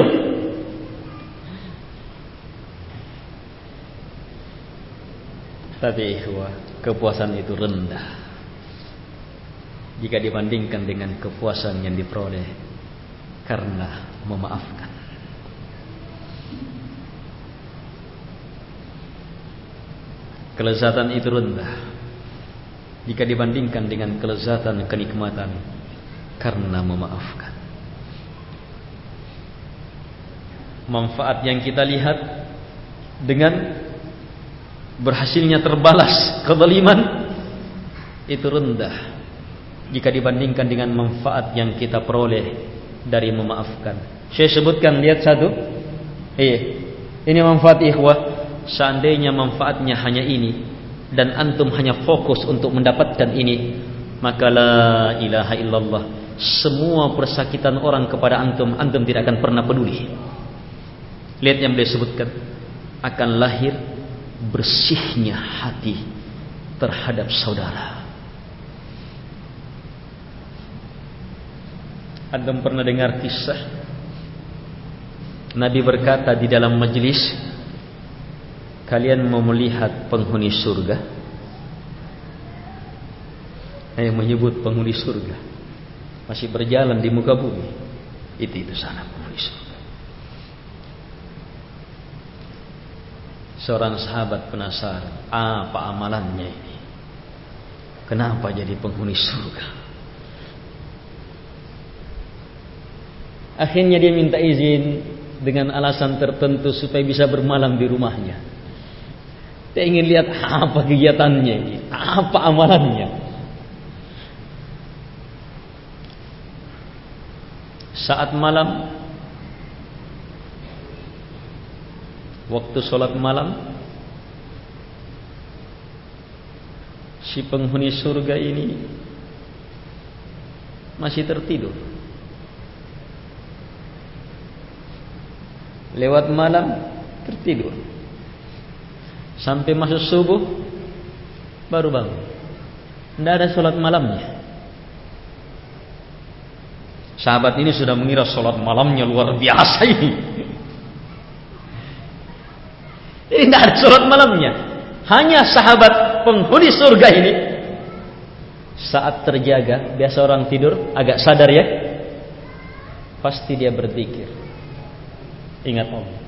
Tapi ikhwah, kepuasan itu rendah. Jika dibandingkan dengan kepuasan yang diperoleh karena memaafkan. Kelezatan itu rendah jika dibandingkan dengan kelezatan kenikmatan karena memaafkan. Manfaat yang kita lihat dengan berhasilnya terbalas kezaliman itu rendah jika dibandingkan dengan manfaat yang kita peroleh dari memaafkan. Saya sebutkan lihat satu. Iya. Ini manfaat ikhwah seandainya manfaatnya hanya ini dan antum hanya fokus untuk mendapatkan ini maka la ilaha illallah semua persakitan orang kepada antum antum tidak akan pernah peduli lihat yang beliau sebutkan akan lahir bersihnya hati terhadap saudara. Antum pernah dengar kisah? Nabi berkata di dalam majlis Kalian mau melihat penghuni surga? Yang menyebut penghuni surga Masih berjalan di muka bumi. Itu itu sana penghuni surga Seorang sahabat penasaran Apa amalannya ini? Kenapa jadi penghuni surga? Akhirnya dia minta izin Dengan alasan tertentu Supaya bisa bermalam di rumahnya. Saya ingin lihat apa kegiatannya ini, apa amalannya. Saat malam, waktu solat malam, si penghuni surga ini masih tertidur. Lewat malam tertidur. Sampai masuk subuh Baru bangun Tidak ada solat malamnya Sahabat ini sudah mengira solat malamnya luar biasa ini Ini tidak ada solat malamnya. Hanya sahabat penghuni surga ini. Saat terjaga Biasa orang tidur agak sadar ya. Pasti dia berzikir. Ingat Allah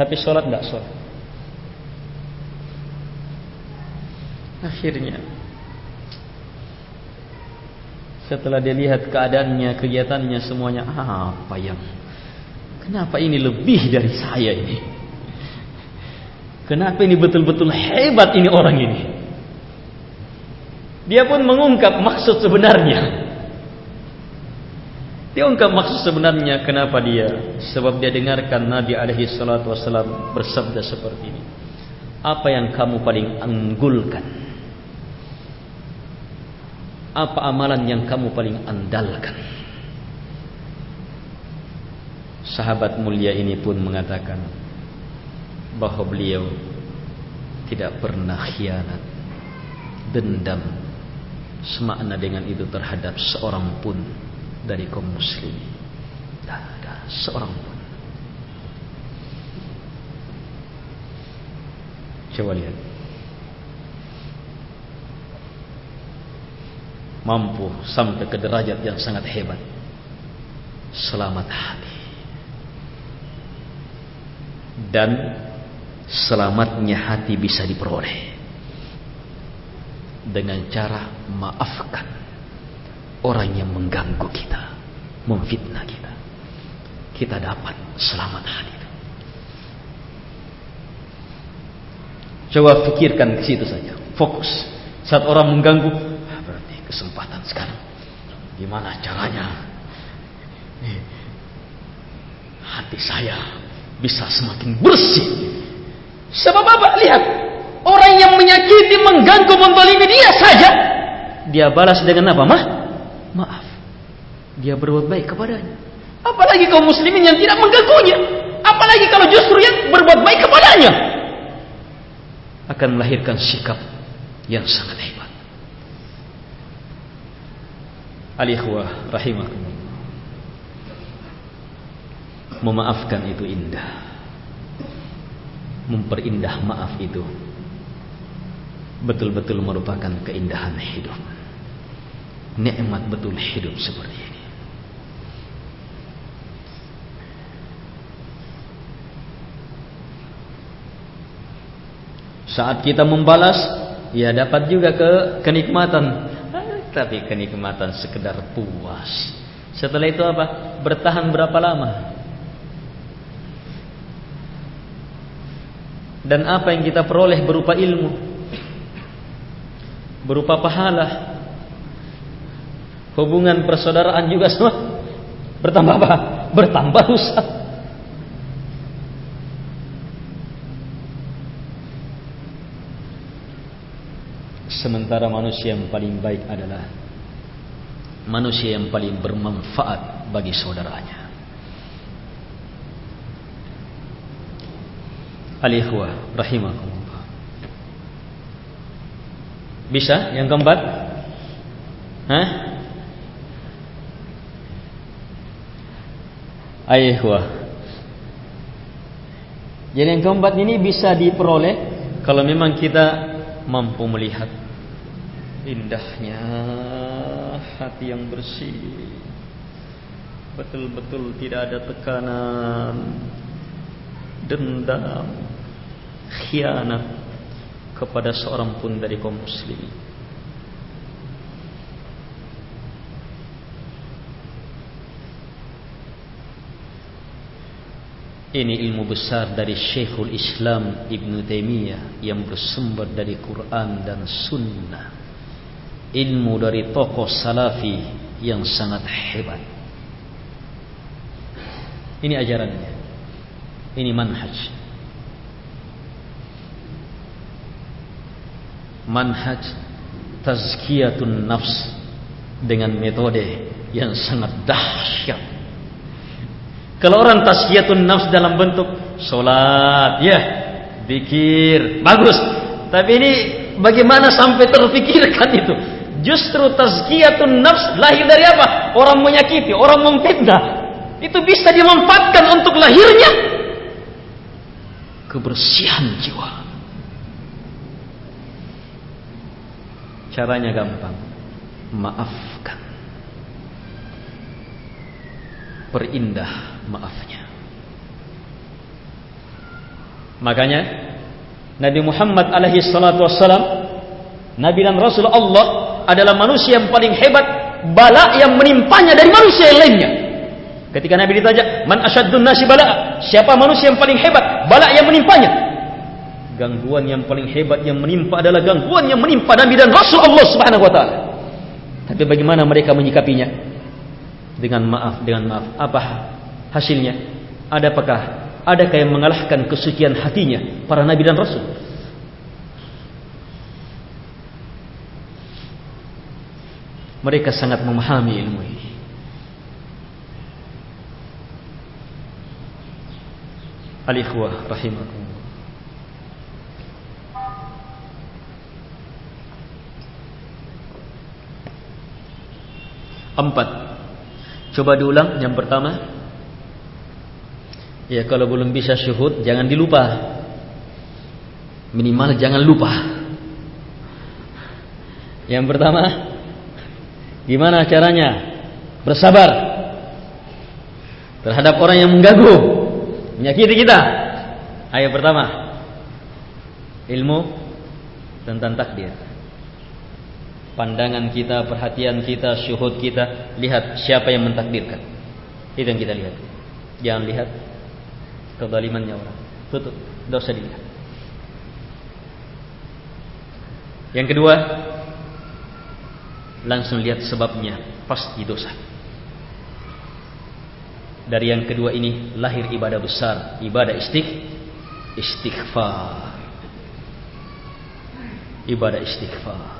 Tapi solat tidak solat Akhirnya Setelah dia lihat keadaannya Kegiatannya semuanya Apa yang Kenapa ini lebih dari saya ini Kenapa ini betul-betul hebat ini orang ini? Dia pun mengungkap maksud sebenarnya. Dia ungkap maksud sebenarnya Kenapa dia? Sebab dia dengarkan Nabi SAW Bersabda seperti ini. Apa yang kamu paling anggulkan? Apa amalan yang kamu paling andalkan? Sahabat mulia ini pun mengatakan bahawa beliau tidak pernah khianat dendam semakna dengan itu terhadap seorang pun dari kaum muslim. Tidak ada seorang pun. Coba lihat. Mampu sampai ke derajat yang sangat hebat. Selamat hati dan selamatnya hati bisa diperoleh dengan cara maafkan orang yang mengganggu kita memfitnah kita kita dapat selamat hati coba fikirkan ke situ saja fokus saat orang mengganggu kesempatan sekarang. Gimana caranya? Hati saya bisa semakin bersih. Sebab apa? Lihat. Orang yang menyakiti, mengganggu, mentolimi dia saja. Dia balas dengan apa? Mah? Maaf. Dia berbuat baik kepadanya. Apalagi kaum muslimin yang tidak mengganggunya. Apalagi kalau justru yang berbuat baik kepadanya. Akan melahirkan sikap yang sangat hebat. Al-ikhwah rahimakumullah. Memaafkan itu indah. Memperindah maaf itu betul-betul merupakan keindahan hidup. Nikmat betul hidup seperti ini. Saat kita membalas, ya dapat juga ke kenikmatan. Tapi kenikmatan sekedar puas. Setelah itu apa? Bertahan berapa lama? Dan apa yang kita peroleh berupa ilmu? berupa pahala hubungan persaudaraan juga semua bertambah apa? bertambah rusak sementara manusia yang paling baik adalah manusia yang paling bermanfaat bagi saudaranya al-ikhwah bisa yang keempat? Hah? Ayahwah. Jadi yang keempat ini bisa diperoleh kalau memang kita mampu melihat indahnya hati yang bersih. Betul-betul tidak ada tekanan, dendam, khianat kepada seorang pun dari kaum muslimin. Ini ilmu besar dari Syekhul Islam Ibn Taimiyah yang bersumber dari Quran dan Sunnah. Ilmu dari tokoh salafi yang sangat hebat. Ini ajarannya. Ini manhaj. manhaj tazkiyatun nafs dengan metode yang sangat dahsyat. Kalau orang tazkiyatun nafs dalam bentuk solat, ya, zikir, bagus. Tapi ini bagaimana sampai terfikirkan itu? Justru tazkiyatun nafs lahir dari apa? Orang menyakiti, orang memfitnah. Itu bisa dimanfaatkan untuk lahirnya kebersihan jiwa. Caranya gampang. Maafkan. Perindah maafnya. Makanya Nabi Muhammad alaihi salatu wassalam Nabi dan Rasul Allah adalah manusia yang paling hebat Bala yang menimpanya dari manusia yang lainnya. Ketika Nabi ditanya Man asyadun nasi bala Siapa manusia yang paling hebat Bala yang menimpanya gangguan yang paling hebat yang menimpa adalah gangguan yang menimpa Nabi dan Rasul Allah Subhanahu wa taala. Tapi bagaimana mereka menyikapinya? Dengan maaf, dengan maaf. Apa hasilnya? Adakah adakah yang mengalahkan kesucian hatinya para nabi dan rasul? Mereka sangat memahami ilmu ini. Al-ikhwah rahimakumullah. Empat. Coba diulang yang pertama. Ya kalau belum bisa syuhud Jangan dilupa. Minimal jangan lupa. Yang pertama Gimana caranya? Bersabar Terhadap orang yang mengganggu Menyakiti kita Ayat pertama Ilmu Tentang takdir pandangan kita, perhatian kita, syuhud kita, lihat siapa yang mentakdirkan. Itu yang kita lihat. Jangan lihat kezalimannya orang. Tutup, usah dilihat. Yang kedua, langsung lihat sebabnya, pasti dosa. Dari yang kedua ini lahir ibadah besar, ibadah istik, istighfar. Ibadah istighfar.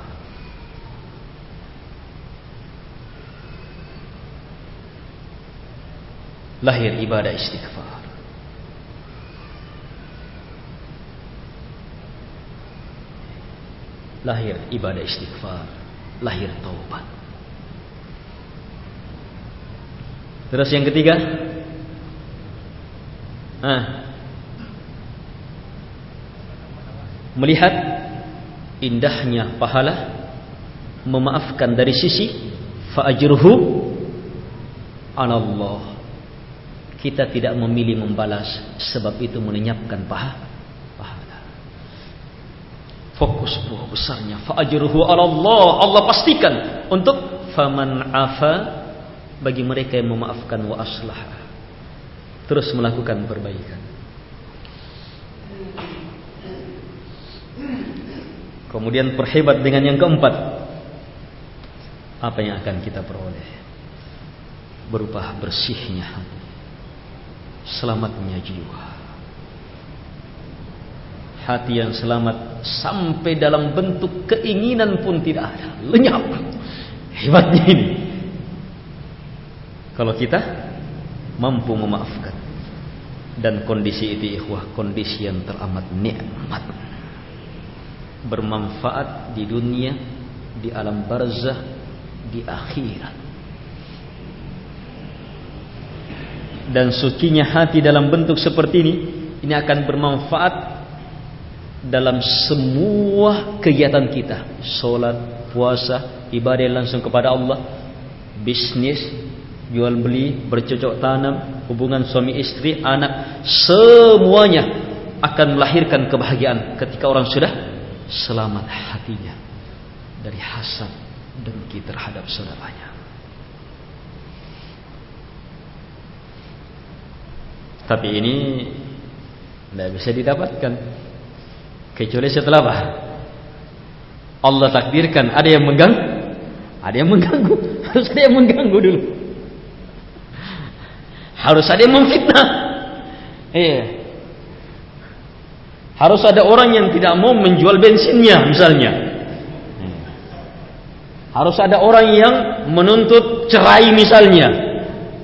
lahir ibadah istighfar. Lahir ibadah istighfar, lahir taubat. Terus yang ketiga, ah, melihat indahnya pahala memaafkan dari sisi faajruhu Allah. Kita tidak memilih membalas sebab itu melenyapkan pahala. Fokus besarnya faajruhu Allah. Allah pastikan untuk faman afa bagi mereka yang memaafkan wa aslah. Terus melakukan perbaikan. Kemudian perhebat dengan yang keempat. Apa yang akan kita peroleh? Berupa bersihnya selamatnya jiwa. Hati yang selamat sampai dalam bentuk keinginan pun tidak ada. Lenyap. Hebatnya ini kalau kita mampu memaafkan. Dan kondisi itu ikhwah kondisi yang teramat nikmat. Bermanfaat di dunia di alam barzah di akhirat. Dan sucinya hati dalam bentuk seperti ini ini akan bermanfaat dalam semua kegiatan kita. Solat puasa ibadah langsung kepada Allah bisnis jual beli, bercocok tanam, hubungan suami istri, anak, semuanya akan melahirkan kebahagiaan ketika orang sudah selamat hatinya dari hasad dengki terhadap saudaranya. Tapi ini tidak bisa didapatkan kecuali setelah apa? Allah takdirkan ada yang mengganggu, ada yang mengganggu, *laughs* harus ada yang mengganggu dulu. Harus ada yang memfitnah. Iya. Harus ada orang yang tidak mau menjual bensinnya misalnya. Harus ada orang yang menuntut cerai misalnya.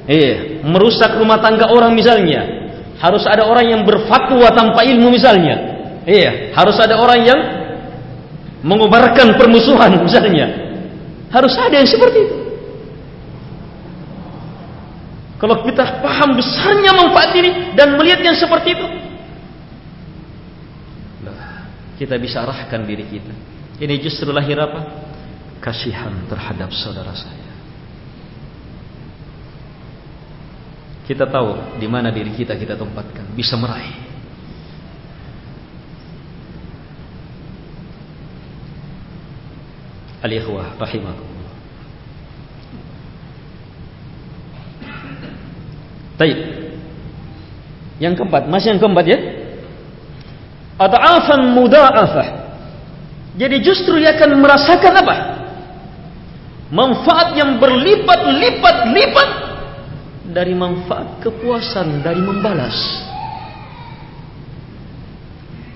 Iya, merusak rumah tangga orang misalnya. Harus ada orang yang berfatwa tanpa ilmu misalnya. Iya, harus ada orang yang mengubarkan permusuhan misalnya. Harus ada yang seperti itu. Kalau kita paham besarnya manfaat ini dan melihat yang seperti itu, kita bisa arahkan diri kita. Ini justru lahir apa? Kasihan terhadap saudara saya. Kita tahu di mana diri kita kita tempatkan, bisa meraih. Al-ikhwah. Baik. Yang keempat, masih yang keempat ya. Ata'afan muda'afah. Jadi justru ia akan merasakan apa? Manfaat yang berlipat-lipat-lipat dari manfaat kepuasan dari membalas.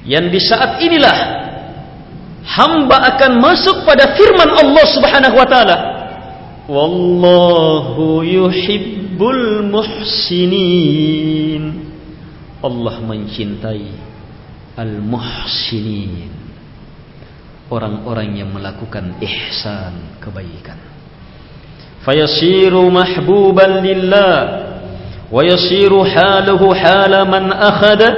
Yang di saat inilah hamba akan masuk pada firman Allah Subhanahu wa taala. Wallahu yuhibbu yuhibbul muhsinin. Allah mencintai al-muhsinin. Orang-orang yang melakukan ihsan kebaikan. Fayasiru mahbuban lillah. Wa yasiru haluhu hala man akhada.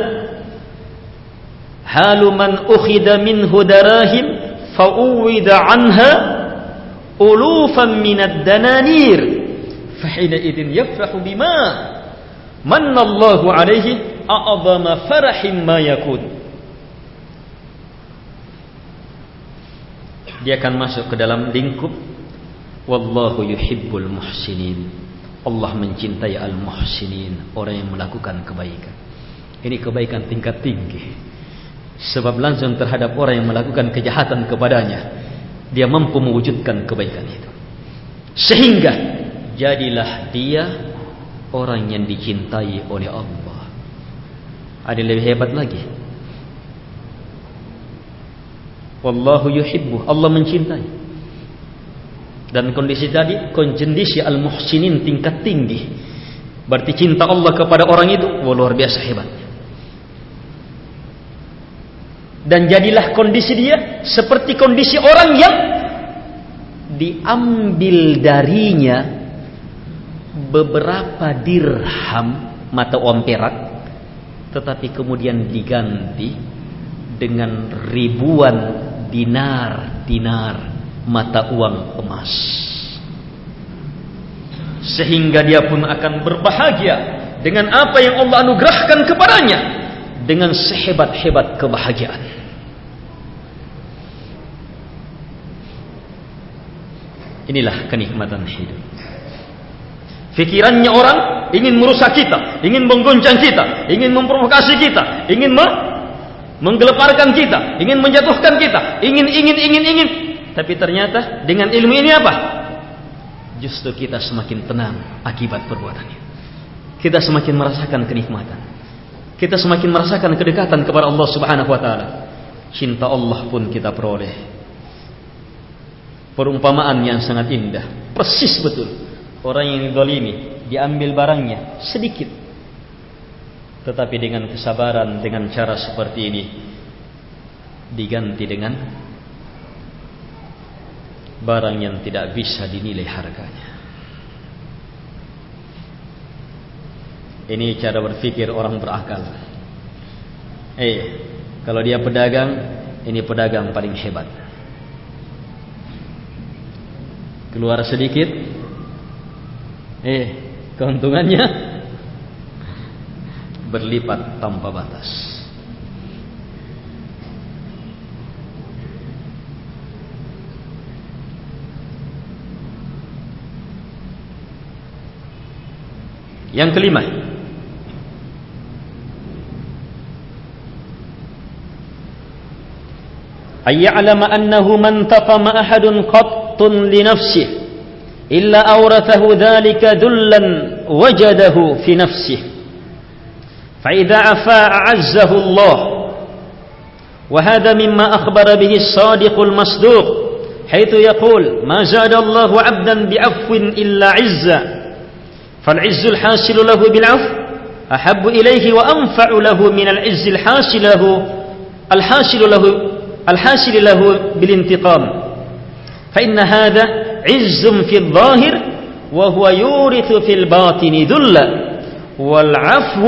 Halu man ukhida minhu darahim fa'uwida anha ulufan minad dananir. Fahina idin yafrahu bima. Manna Allahu alaihi a'zama farahim ma yakun. Dia akan masuk ke dalam lingkup. Wallahu yuhibbul muhsinin. Allah mencintai al muhsinin orang yang melakukan kebaikan. Ini kebaikan tingkat tinggi. Sebab langsung terhadap orang yang melakukan kejahatan kepadanya dia mampu mewujudkan kebaikan itu sehingga jadilah dia orang yang dicintai oleh Allah. Ada yang lebih hebat lagi. Wallahu yuhibbu. Allah mencintai. Dan kondisi tadi kondisi al-muhsinin tingkat tinggi. Berarti cinta Allah kepada orang itu luar biasa hebatnya. Dan jadilah kondisi dia seperti kondisi orang yang diambil darinya beberapa dirham mata uang perak tetapi kemudian diganti dengan ribuan dinar-dinar mata uang emas. Sehingga dia pun akan berbahagia dengan apa yang Allah anugerahkan kepadanya dengan sehebat-hebat kebahagiaan inilah kenikmatan hidup. Fikirannya orang ingin merusak kita ingin mengguncang kita ingin memprovokasi kita ingin menggeleparkan kita ingin menjatuhkan kita ingin ingin ingin ingin. Tapi ternyata dengan ilmu ini apa? Justru kita semakin tenang akibat perbuatannya. Kita semakin merasakan kenikmatan. Kita semakin merasakan kedekatan kepada Allah Subhanahu wa taala. Cinta Allah pun kita peroleh perumpamaan yang sangat indah persis betul orang yang dizalimi diambil barangnya sedikit tetapi dengan kesabaran dengan cara seperti ini diganti dengan barang yang tidak bisa dinilai harganya. Ini cara berfikir orang berakal. Eh, kalau dia pedagang, ini pedagang paling hebat. Keluar sedikit, eh, keuntungannya? Berlipat tanpa batas. Yang kelima. Ayya'lama annahu man taqama ahadun qattun لنفسه إلا أورثه ذلك ذلا وجده في نفسه. فإذا عفا أعزه الله. وهذا مما أخبر به الصادق المصدوق حيث يقول ما زاد الله عبدا بعفو إلا عزا. فالعز الحاصل له بالعفو أحب إليه وأنفع له من العز الحاصل له الحاصل له الحاصل له بالانتقام. فإن هذا عز في الظاهر وهو يورث في الباطن ذل والعفو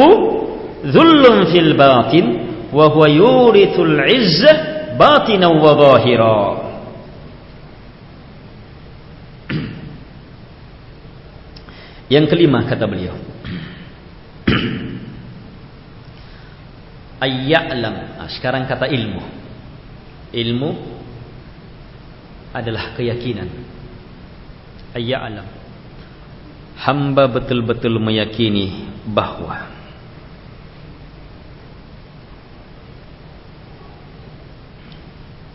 ذل في الباطن وهو يورث العز باطنا وظاهرا. Yang kelima kata beliau. *clears throat* Ayya'lam. Nah, Sekarang kata ilmu. Ilmu Adalah keyakinan. Ayya'lam. Hamba betul-betul meyakini bahawa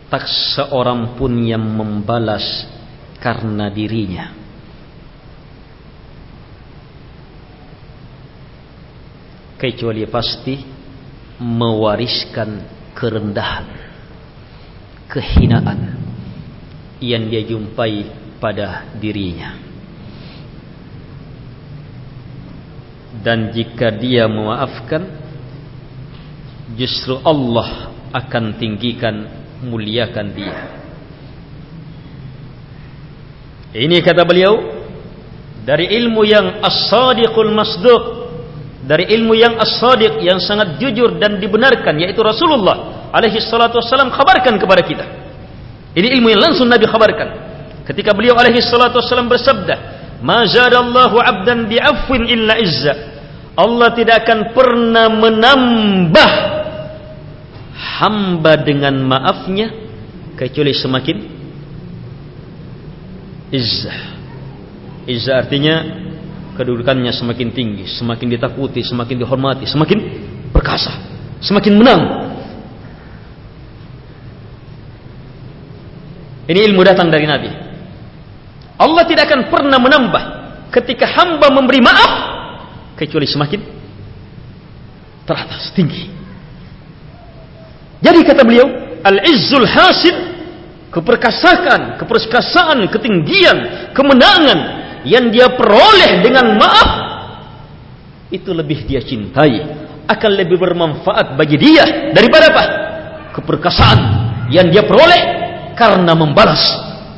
Tak seorang pun yang membalas Karena dirinya. Kecuali pasti mewariskan kerendahan kehinaan yang dia jumpai pada dirinya dan jika dia memaafkan justru Allah akan tinggikan muliakan dia ini kata beliau dari ilmu yang as-sadiqul masduq dari ilmu yang as-sadiq yang sangat jujur dan dibenarkan yaitu Rasulullah alaihi salatu wasallam khabarkan kepada kita. Ini ilmu yang langsung Nabi khabarkan. Ketika beliau alaihi salatu wasallam bersabda, "Ma zadallahu 'abdan bi'afwin illa izza." Allah tidak akan pernah menambah hamba dengan maafnya kecuali semakin izzah. Izzah artinya kedudukannya semakin tinggi, semakin ditakuti, semakin dihormati, semakin perkasa, semakin menang. Ini ilmu datang dari Nabi. Allah tidak akan pernah menambah ketika hamba memberi maaf kecuali semakin teratas tinggi. Jadi kata beliau, al-izzul hasil keperkasaan, keperkasaan, ketinggian, kemenangan yang dia peroleh dengan maaf itu lebih dia cintai akan lebih bermanfaat bagi dia daripada apa keperkasaan yang dia peroleh karena membalas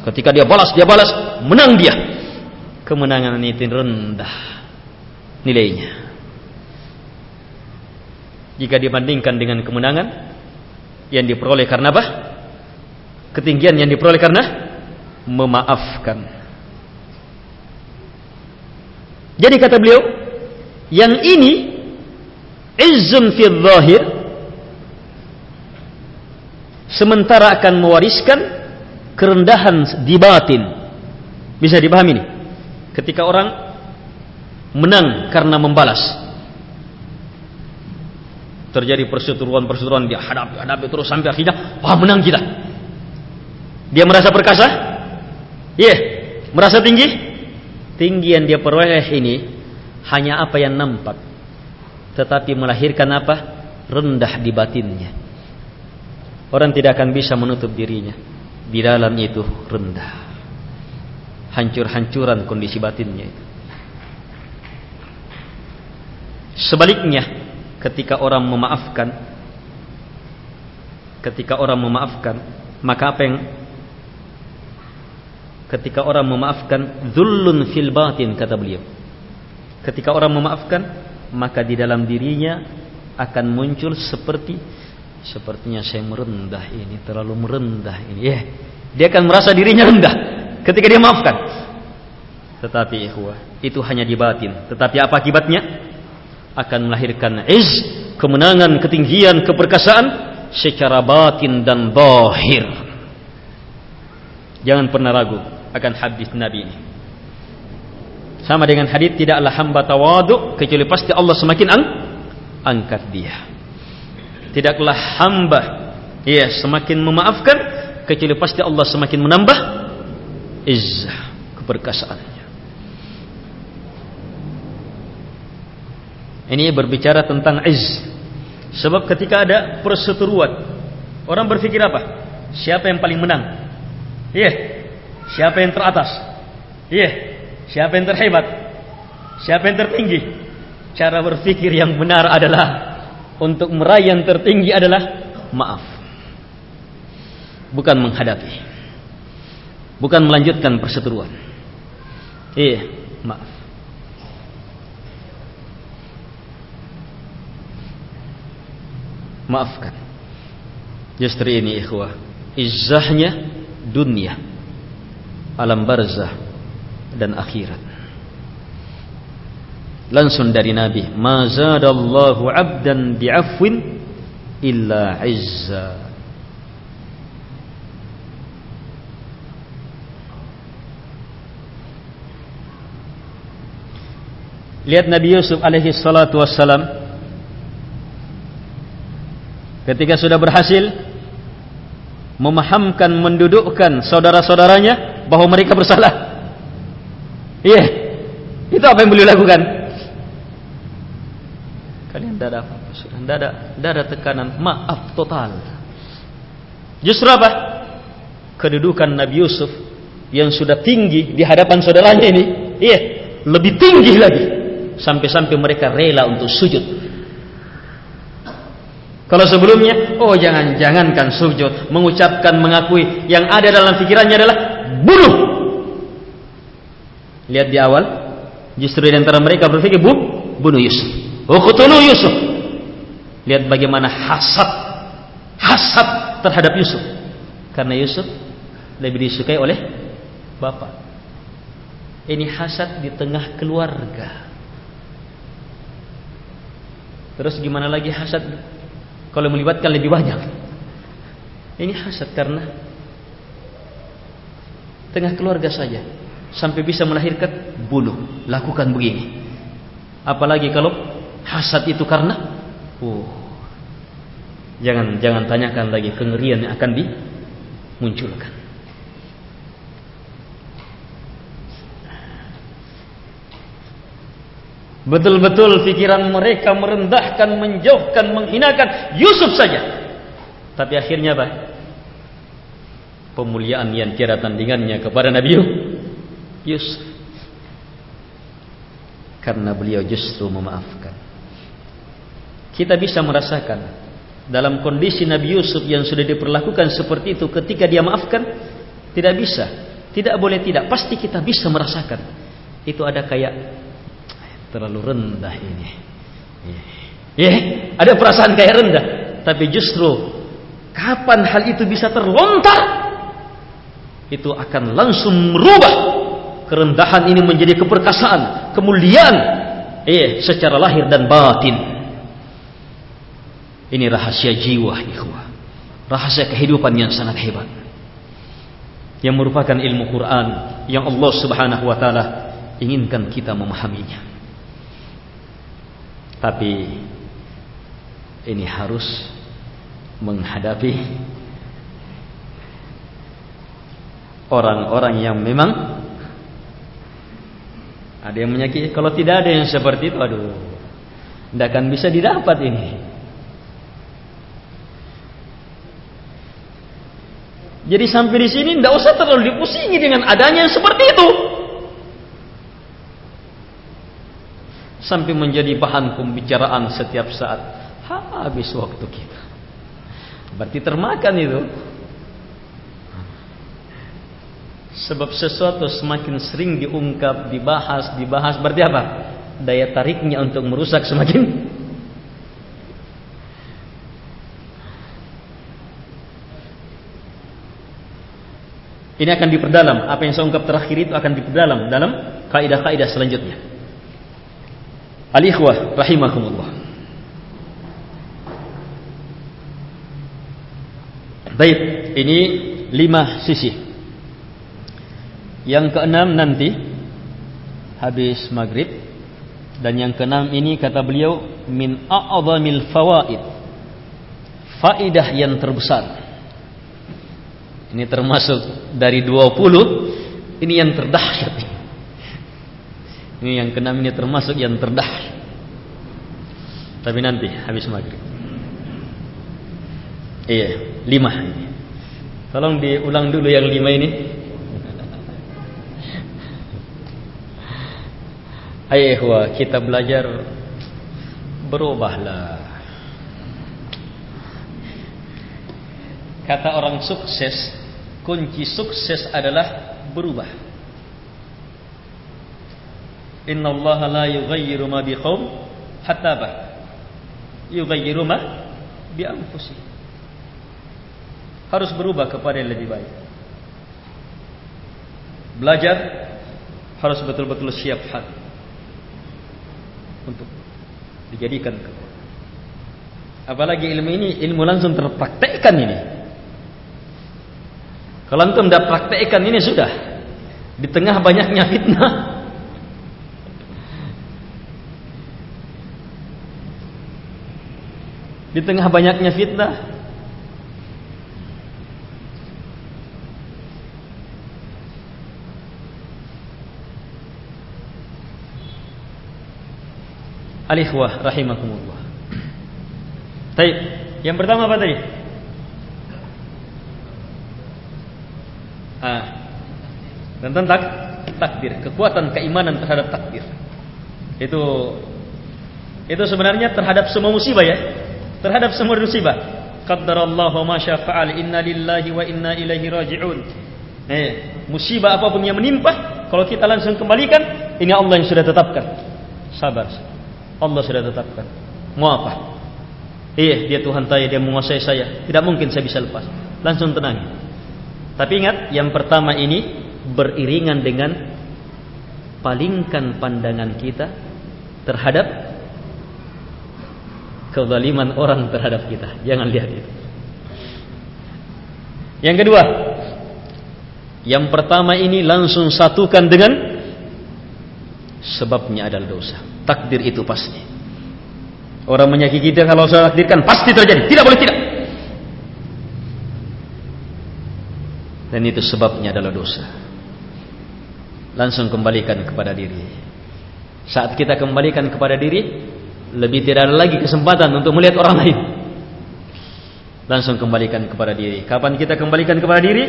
ketika dia balas dia balas menang dia kemenangan itu rendah nilainya. Jika dibandingkan dengan kemenangan yang diperoleh karena apa? Ketinggian yang diperoleh karena memaafkan. Jadi kata beliau, yang ini izzun fi zahir sementara akan mewariskan kerendahan di batin. Bisa dipahami ini? Ketika orang menang karena membalas. Terjadi perseteruan-perseteruan dia hadapi, hadapi terus sampai akhirnya, wah menang kita. Dia merasa perkasa? Iya. Yeah. Merasa tinggi? Tinggi yang dia peroleh ini hanya apa yang nampak. Tetapi melahirkan apa? Rendah di batinnya. Orang tidak akan bisa menutup dirinya. Di dalam itu rendah. Hancur-hancuran kondisi batinnya itu. Sebaliknya, ketika orang memaafkan, ketika orang memaafkan, maka apa yang ketika orang memaafkan zullun fil batin kata beliau. Ketika orang memaafkan, maka di dalam dirinya akan muncul seperti sepertinya saya merendah ini, terlalu merendah ini. Yeah. dia akan merasa dirinya rendah ketika dia maafkan. Tetapi ikhwah, itu hanya di batin. Tetapi apa akibatnya? akan melahirkan iz, kemenangan, ketinggian, keperkasaan secara batin dan zahir. Jangan pernah ragu akan hadis Nabi ini. Sama dengan hadis tidaklah hamba tawadu kecuali pasti Allah semakin ang angkat dia. Tidaklah hamba ya semakin memaafkan kecuali pasti Allah semakin menambah izzah keperkasaan. Ini berbicara tentang iz. Sebab ketika ada perseteruan, orang berpikir apa? Siapa yang paling menang? Iya. Siapa yang teratas? Iya. Siapa yang terhebat? Siapa yang tertinggi? Cara berpikir yang benar adalah untuk meraih yang tertinggi adalah maaf. Bukan menghadapi. Bukan melanjutkan perseteruan. Iya, maaf. maafkan justru ini ikhwah izzahnya dunia alam barzah dan akhirat langsung dari nabi ma zadallahu abdan bi'afwin illa izza. Lihat nabi yusuf alaihi salatu wassalam. Ketika sudah berhasil memahamkan mendudukkan saudara-saudaranya bahawa mereka bersalah. Iya yeah. itu apa yang beliau lakukan kalian tidak ada apa-apa. Sudah tidak ada, tidak ada tekanan. Maaf total. Justru apa? Kedudukan Nabi Yusuf yang sudah tinggi di hadapan saudaranya ini iya lebih tinggi lagi. Sampai-sampai mereka rela untuk sujud. Kalau sebelumnya, oh jangan-jangankan sujud, mengucapkan, mengakui, yang ada dalam pikirannya adalah bunuh. Lihat di awal, justru di antara mereka berpikir, bu, bunuh Yusuf. Oh, kutulu Yusuf. Lihat bagaimana hasad, hasad terhadap Yusuf. Karena Yusuf lebih disukai oleh bapak. Ini hasad di tengah keluarga. Terus gimana lagi hasad kalau melibatkan lebih banyak. Ini hasad karena tengah keluarga saja sampai bisa melahirkan bunuh, lakukan begini. Apalagi kalau hasad itu karena oh, jangan jangan tanyakan lagi kengerian yang akan dimunculkan. Betul-betul fikiran mereka merendahkan, menjauhkan, menghinakan Yusuf saja. Tapi akhirnya apa? Pemuliaan yang tiada tandingannya kepada Nabi Yusuf. Karena beliau justru memaafkan. Kita bisa merasakan dalam kondisi Nabi Yusuf yang sudah diperlakukan seperti itu ketika dia maafkan, tidak bisa. Tidak boleh tidak. Pasti kita bisa merasakan itu ada kayak terlalu rendah ini. Ya, yeah. ada perasaan kayak rendah, tapi justru kapan hal itu bisa terlontar itu akan langsung merubah kerendahan ini menjadi keperkasaan, kemuliaan eh secara lahir dan batin. Ini rahasia jiwa ikhwah. Rahasia kehidupan yang sangat hebat. Yang merupakan ilmu Quran yang Allah Subhanahu wa taala inginkan kita memahaminya. Tapi ini harus menghadapi orang-orang yang memang ada yang menyakiti. Kalau tidak ada yang seperti itu, aduh, tidak akan bisa didapat ini. Jadi sampai di sini tidak usah terlalu dipusingi dengan adanya yang seperti itu. Sampai menjadi bahan pembicaraan setiap saat. Habis waktu kita. Berarti termakan itu. Sebab sesuatu semakin sering diungkap, dibahas, dibahas berarti apa? Daya tariknya untuk merusak semakin Ini akan diperdalam. Apa yang saya ungkap terakhir itu akan diperdalam dalam kaidah-kaidah selanjutnya. Al-ikhwah rahimakumullah. Baik, ini lima sisi. Yang keenam nanti habis maghrib dan yang keenam ini kata beliau min a'zamil fawaid. Faidah yang terbesar. Ini termasuk dari 20 ini yang terdahsyat. Ini yang keenam ini termasuk yang terdahsyat. Tapi nanti habis maghrib. Iya, lima. Tolong diulang dulu yang lima ini. Ikhwah, kita belajar berubahlah. Kata orang sukses, kunci sukses adalah berubah. Inna Allah la yughayyiru ma biqawm hatta ba yughayyiru ma bi anfusi. Harus berubah kepada yang lebih baik. Belajar harus betul-betul siap hati untuk dijadikan kekuatan. Apalagi ilmu ini ilmu langsung terpraktekkan ini. Kalau antum tidak praktekkan ini sudah di tengah banyaknya fitnah. Di tengah banyaknya fitnah, Alikhwah rahimakumullah. Baik, yang pertama apa tadi? Ah. Tentang tak, takdir, kekuatan keimanan terhadap takdir. Itu itu sebenarnya terhadap semua musibah ya. Terhadap semua musibah. Qaddarallahu ma syafa'al inna lillahi wa inna ilaihi raji'un. Eh, musibah apapun yang menimpa, kalau kita langsung kembalikan, ini Allah yang sudah tetapkan. Sabar. Allah sudah tetapkan. Mau apa? Iya, dia Tuhan saya, dia menguasai saya. Tidak mungkin saya bisa lepas. Langsung tenang. Tapi ingat, yang pertama ini beriringan dengan palingkan pandangan kita terhadap kezaliman orang terhadap kita. Jangan lihat itu. Yang kedua, yang pertama ini langsung satukan dengan sebabnya adalah dosa takdir itu pasti. Orang menyakiti kita kalau saya takdirkan pasti terjadi. Tidak boleh tidak. Dan itu sebabnya adalah dosa. Langsung kembalikan kepada diri. Saat kita kembalikan kepada diri, lebih tidak ada lagi kesempatan untuk melihat orang lain. Langsung kembalikan kepada diri. Kapan kita kembalikan kepada diri?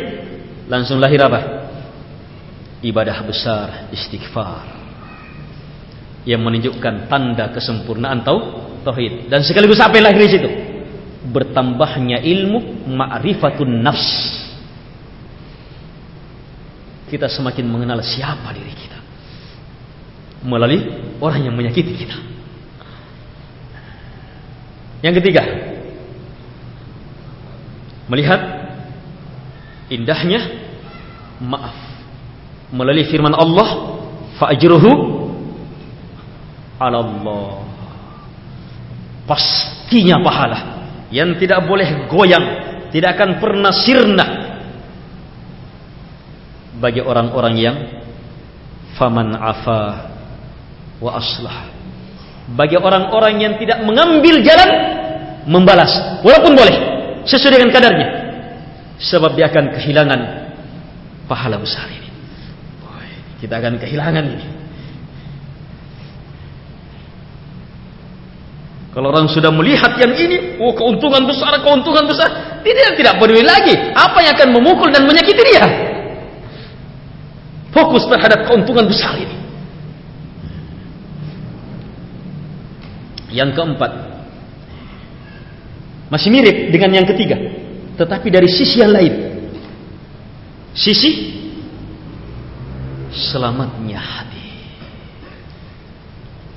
Langsung lahir apa? Ibadah besar, istighfar yang menunjukkan tanda kesempurnaan tau tauhid dan sekaligus apa yang lahir di situ bertambahnya ilmu ma'rifatun nafs kita semakin mengenal siapa diri kita melalui orang yang menyakiti kita. Yang ketiga, melihat indahnya maaf melalui firman Allah fa'ajruhu 'ala Allah. Pastinya pahala yang tidak boleh goyang, tidak akan pernah sirna bagi orang-orang yang faman afa wa aslah. Bagi orang-orang yang tidak mengambil jalan membalas walaupun boleh sesuai dengan kadarnya sebab dia akan kehilangan pahala besar ini. Kita akan kehilangan ini. Kalau orang sudah melihat yang ini, oh keuntungan besar, keuntungan besar, tidak tidak peduli lagi apa yang akan memukul dan menyakiti dia. Fokus terhadap keuntungan besar ini. Yang keempat, masih mirip dengan yang ketiga, tetapi dari sisi yang lain. Sisi selamatnya hati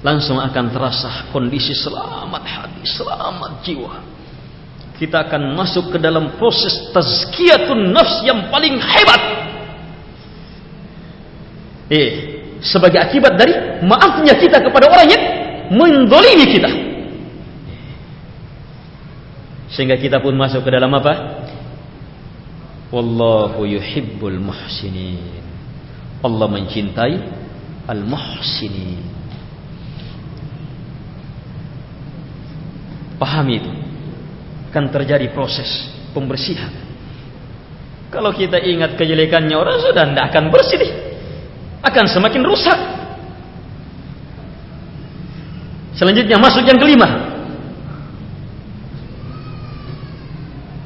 langsung akan terasa kondisi selamat hati, selamat jiwa. Kita akan masuk ke dalam proses tazkiyatun nafs yang paling hebat. Eh, sebagai akibat dari maafnya kita kepada orang yang mendolimi kita. Sehingga kita pun masuk ke dalam apa? Wallahu yuhibbul muhsinin. Allah mencintai al-muhsinin. Pahami itu. Akan terjadi proses pembersihan. Kalau kita ingat kejelekannya orang sudah tidak akan bersih. Akan semakin rusak. Selanjutnya masuk yang kelima.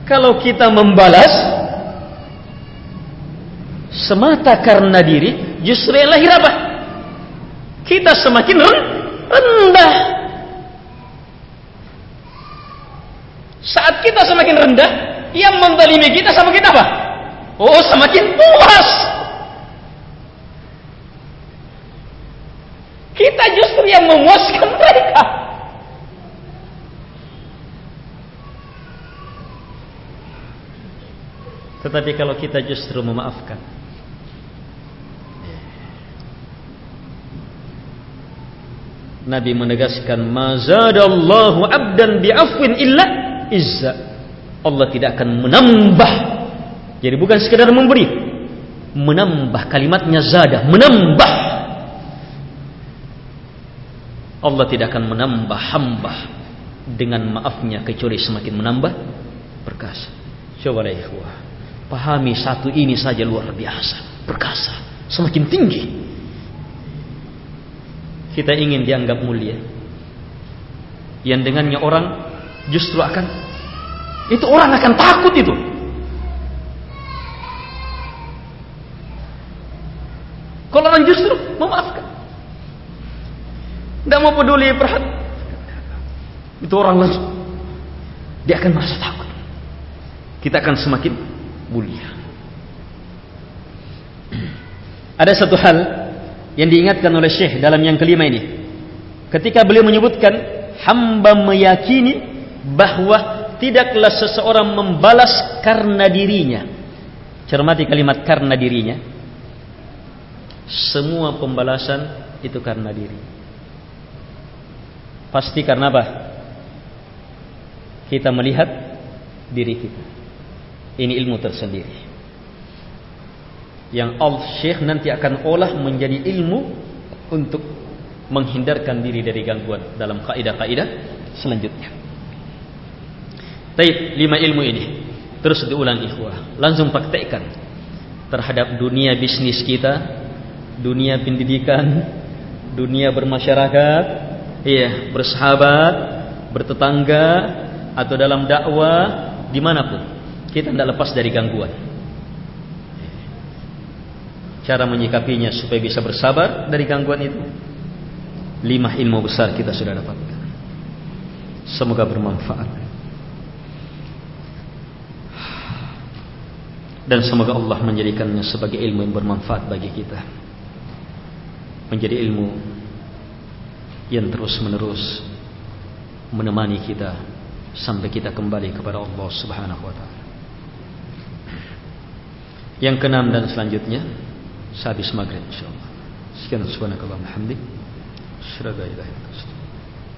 Kalau kita membalas semata karena diri, justru yang lahir apa? Kita semakin rendah. Saat kita semakin rendah, yang mendalimi kita semakin apa? Oh, semakin puas. Tetapi kalau kita justru memaafkan, Nabi menegaskan, "Mazadallahu 'abdan bi'afwin illa izza. Allah tidak akan menambah. Jadi bukan sekadar memberi menambah kalimatnya zada menambah. Allah tidak akan menambah hamba dengan maafnya kecuali semakin menambah perkasa. Coba lah ikhwah pahami satu ini saja luar biasa. Perkasa. Semakin tinggi. Kita ingin dianggap mulia. Yang dengannya orang justru akan itu orang akan takut itu. Kalau orang justru memaafkan, tidak mau peduli perhati, itu orang langsung. Dia akan merasa takut. Kita akan semakin mulia. Ada satu hal yang diingatkan oleh Syekh dalam yang kelima ini. Ketika beliau menyebutkan hamba meyakini bahwa tidaklah seseorang membalas karena dirinya. Cermati kalimat karena dirinya. Semua pembalasan itu karena diri. Pasti karena apa? Kita melihat diri kita. Ini ilmu tersendiri. Yang Al-Syekh nanti akan olah menjadi ilmu untuk menghindarkan diri dari gangguan dalam kaidah-kaidah selanjutnya. Taib lima ilmu ini terus diulang ikhwah. Langsung praktekkan terhadap dunia bisnis kita, dunia pendidikan, dunia bermasyarakat, iya, bersahabat, bertetangga atau dalam dakwah dimanapun. Kita tidak lepas dari gangguan. Cara menyikapinya supaya bisa bersabar dari gangguan itu. Lima ilmu besar kita sudah dapatkan. Semoga bermanfaat. dan semoga Allah menjadikannya sebagai ilmu yang bermanfaat bagi kita menjadi ilmu yang terus menerus menemani kita sampai kita kembali kepada Allah Subhanahu wa taala. Yang keenam dan selanjutnya sehabis maghrib insyaallah. Sekian subhanakallahumma hamdik. Syurga ilahi.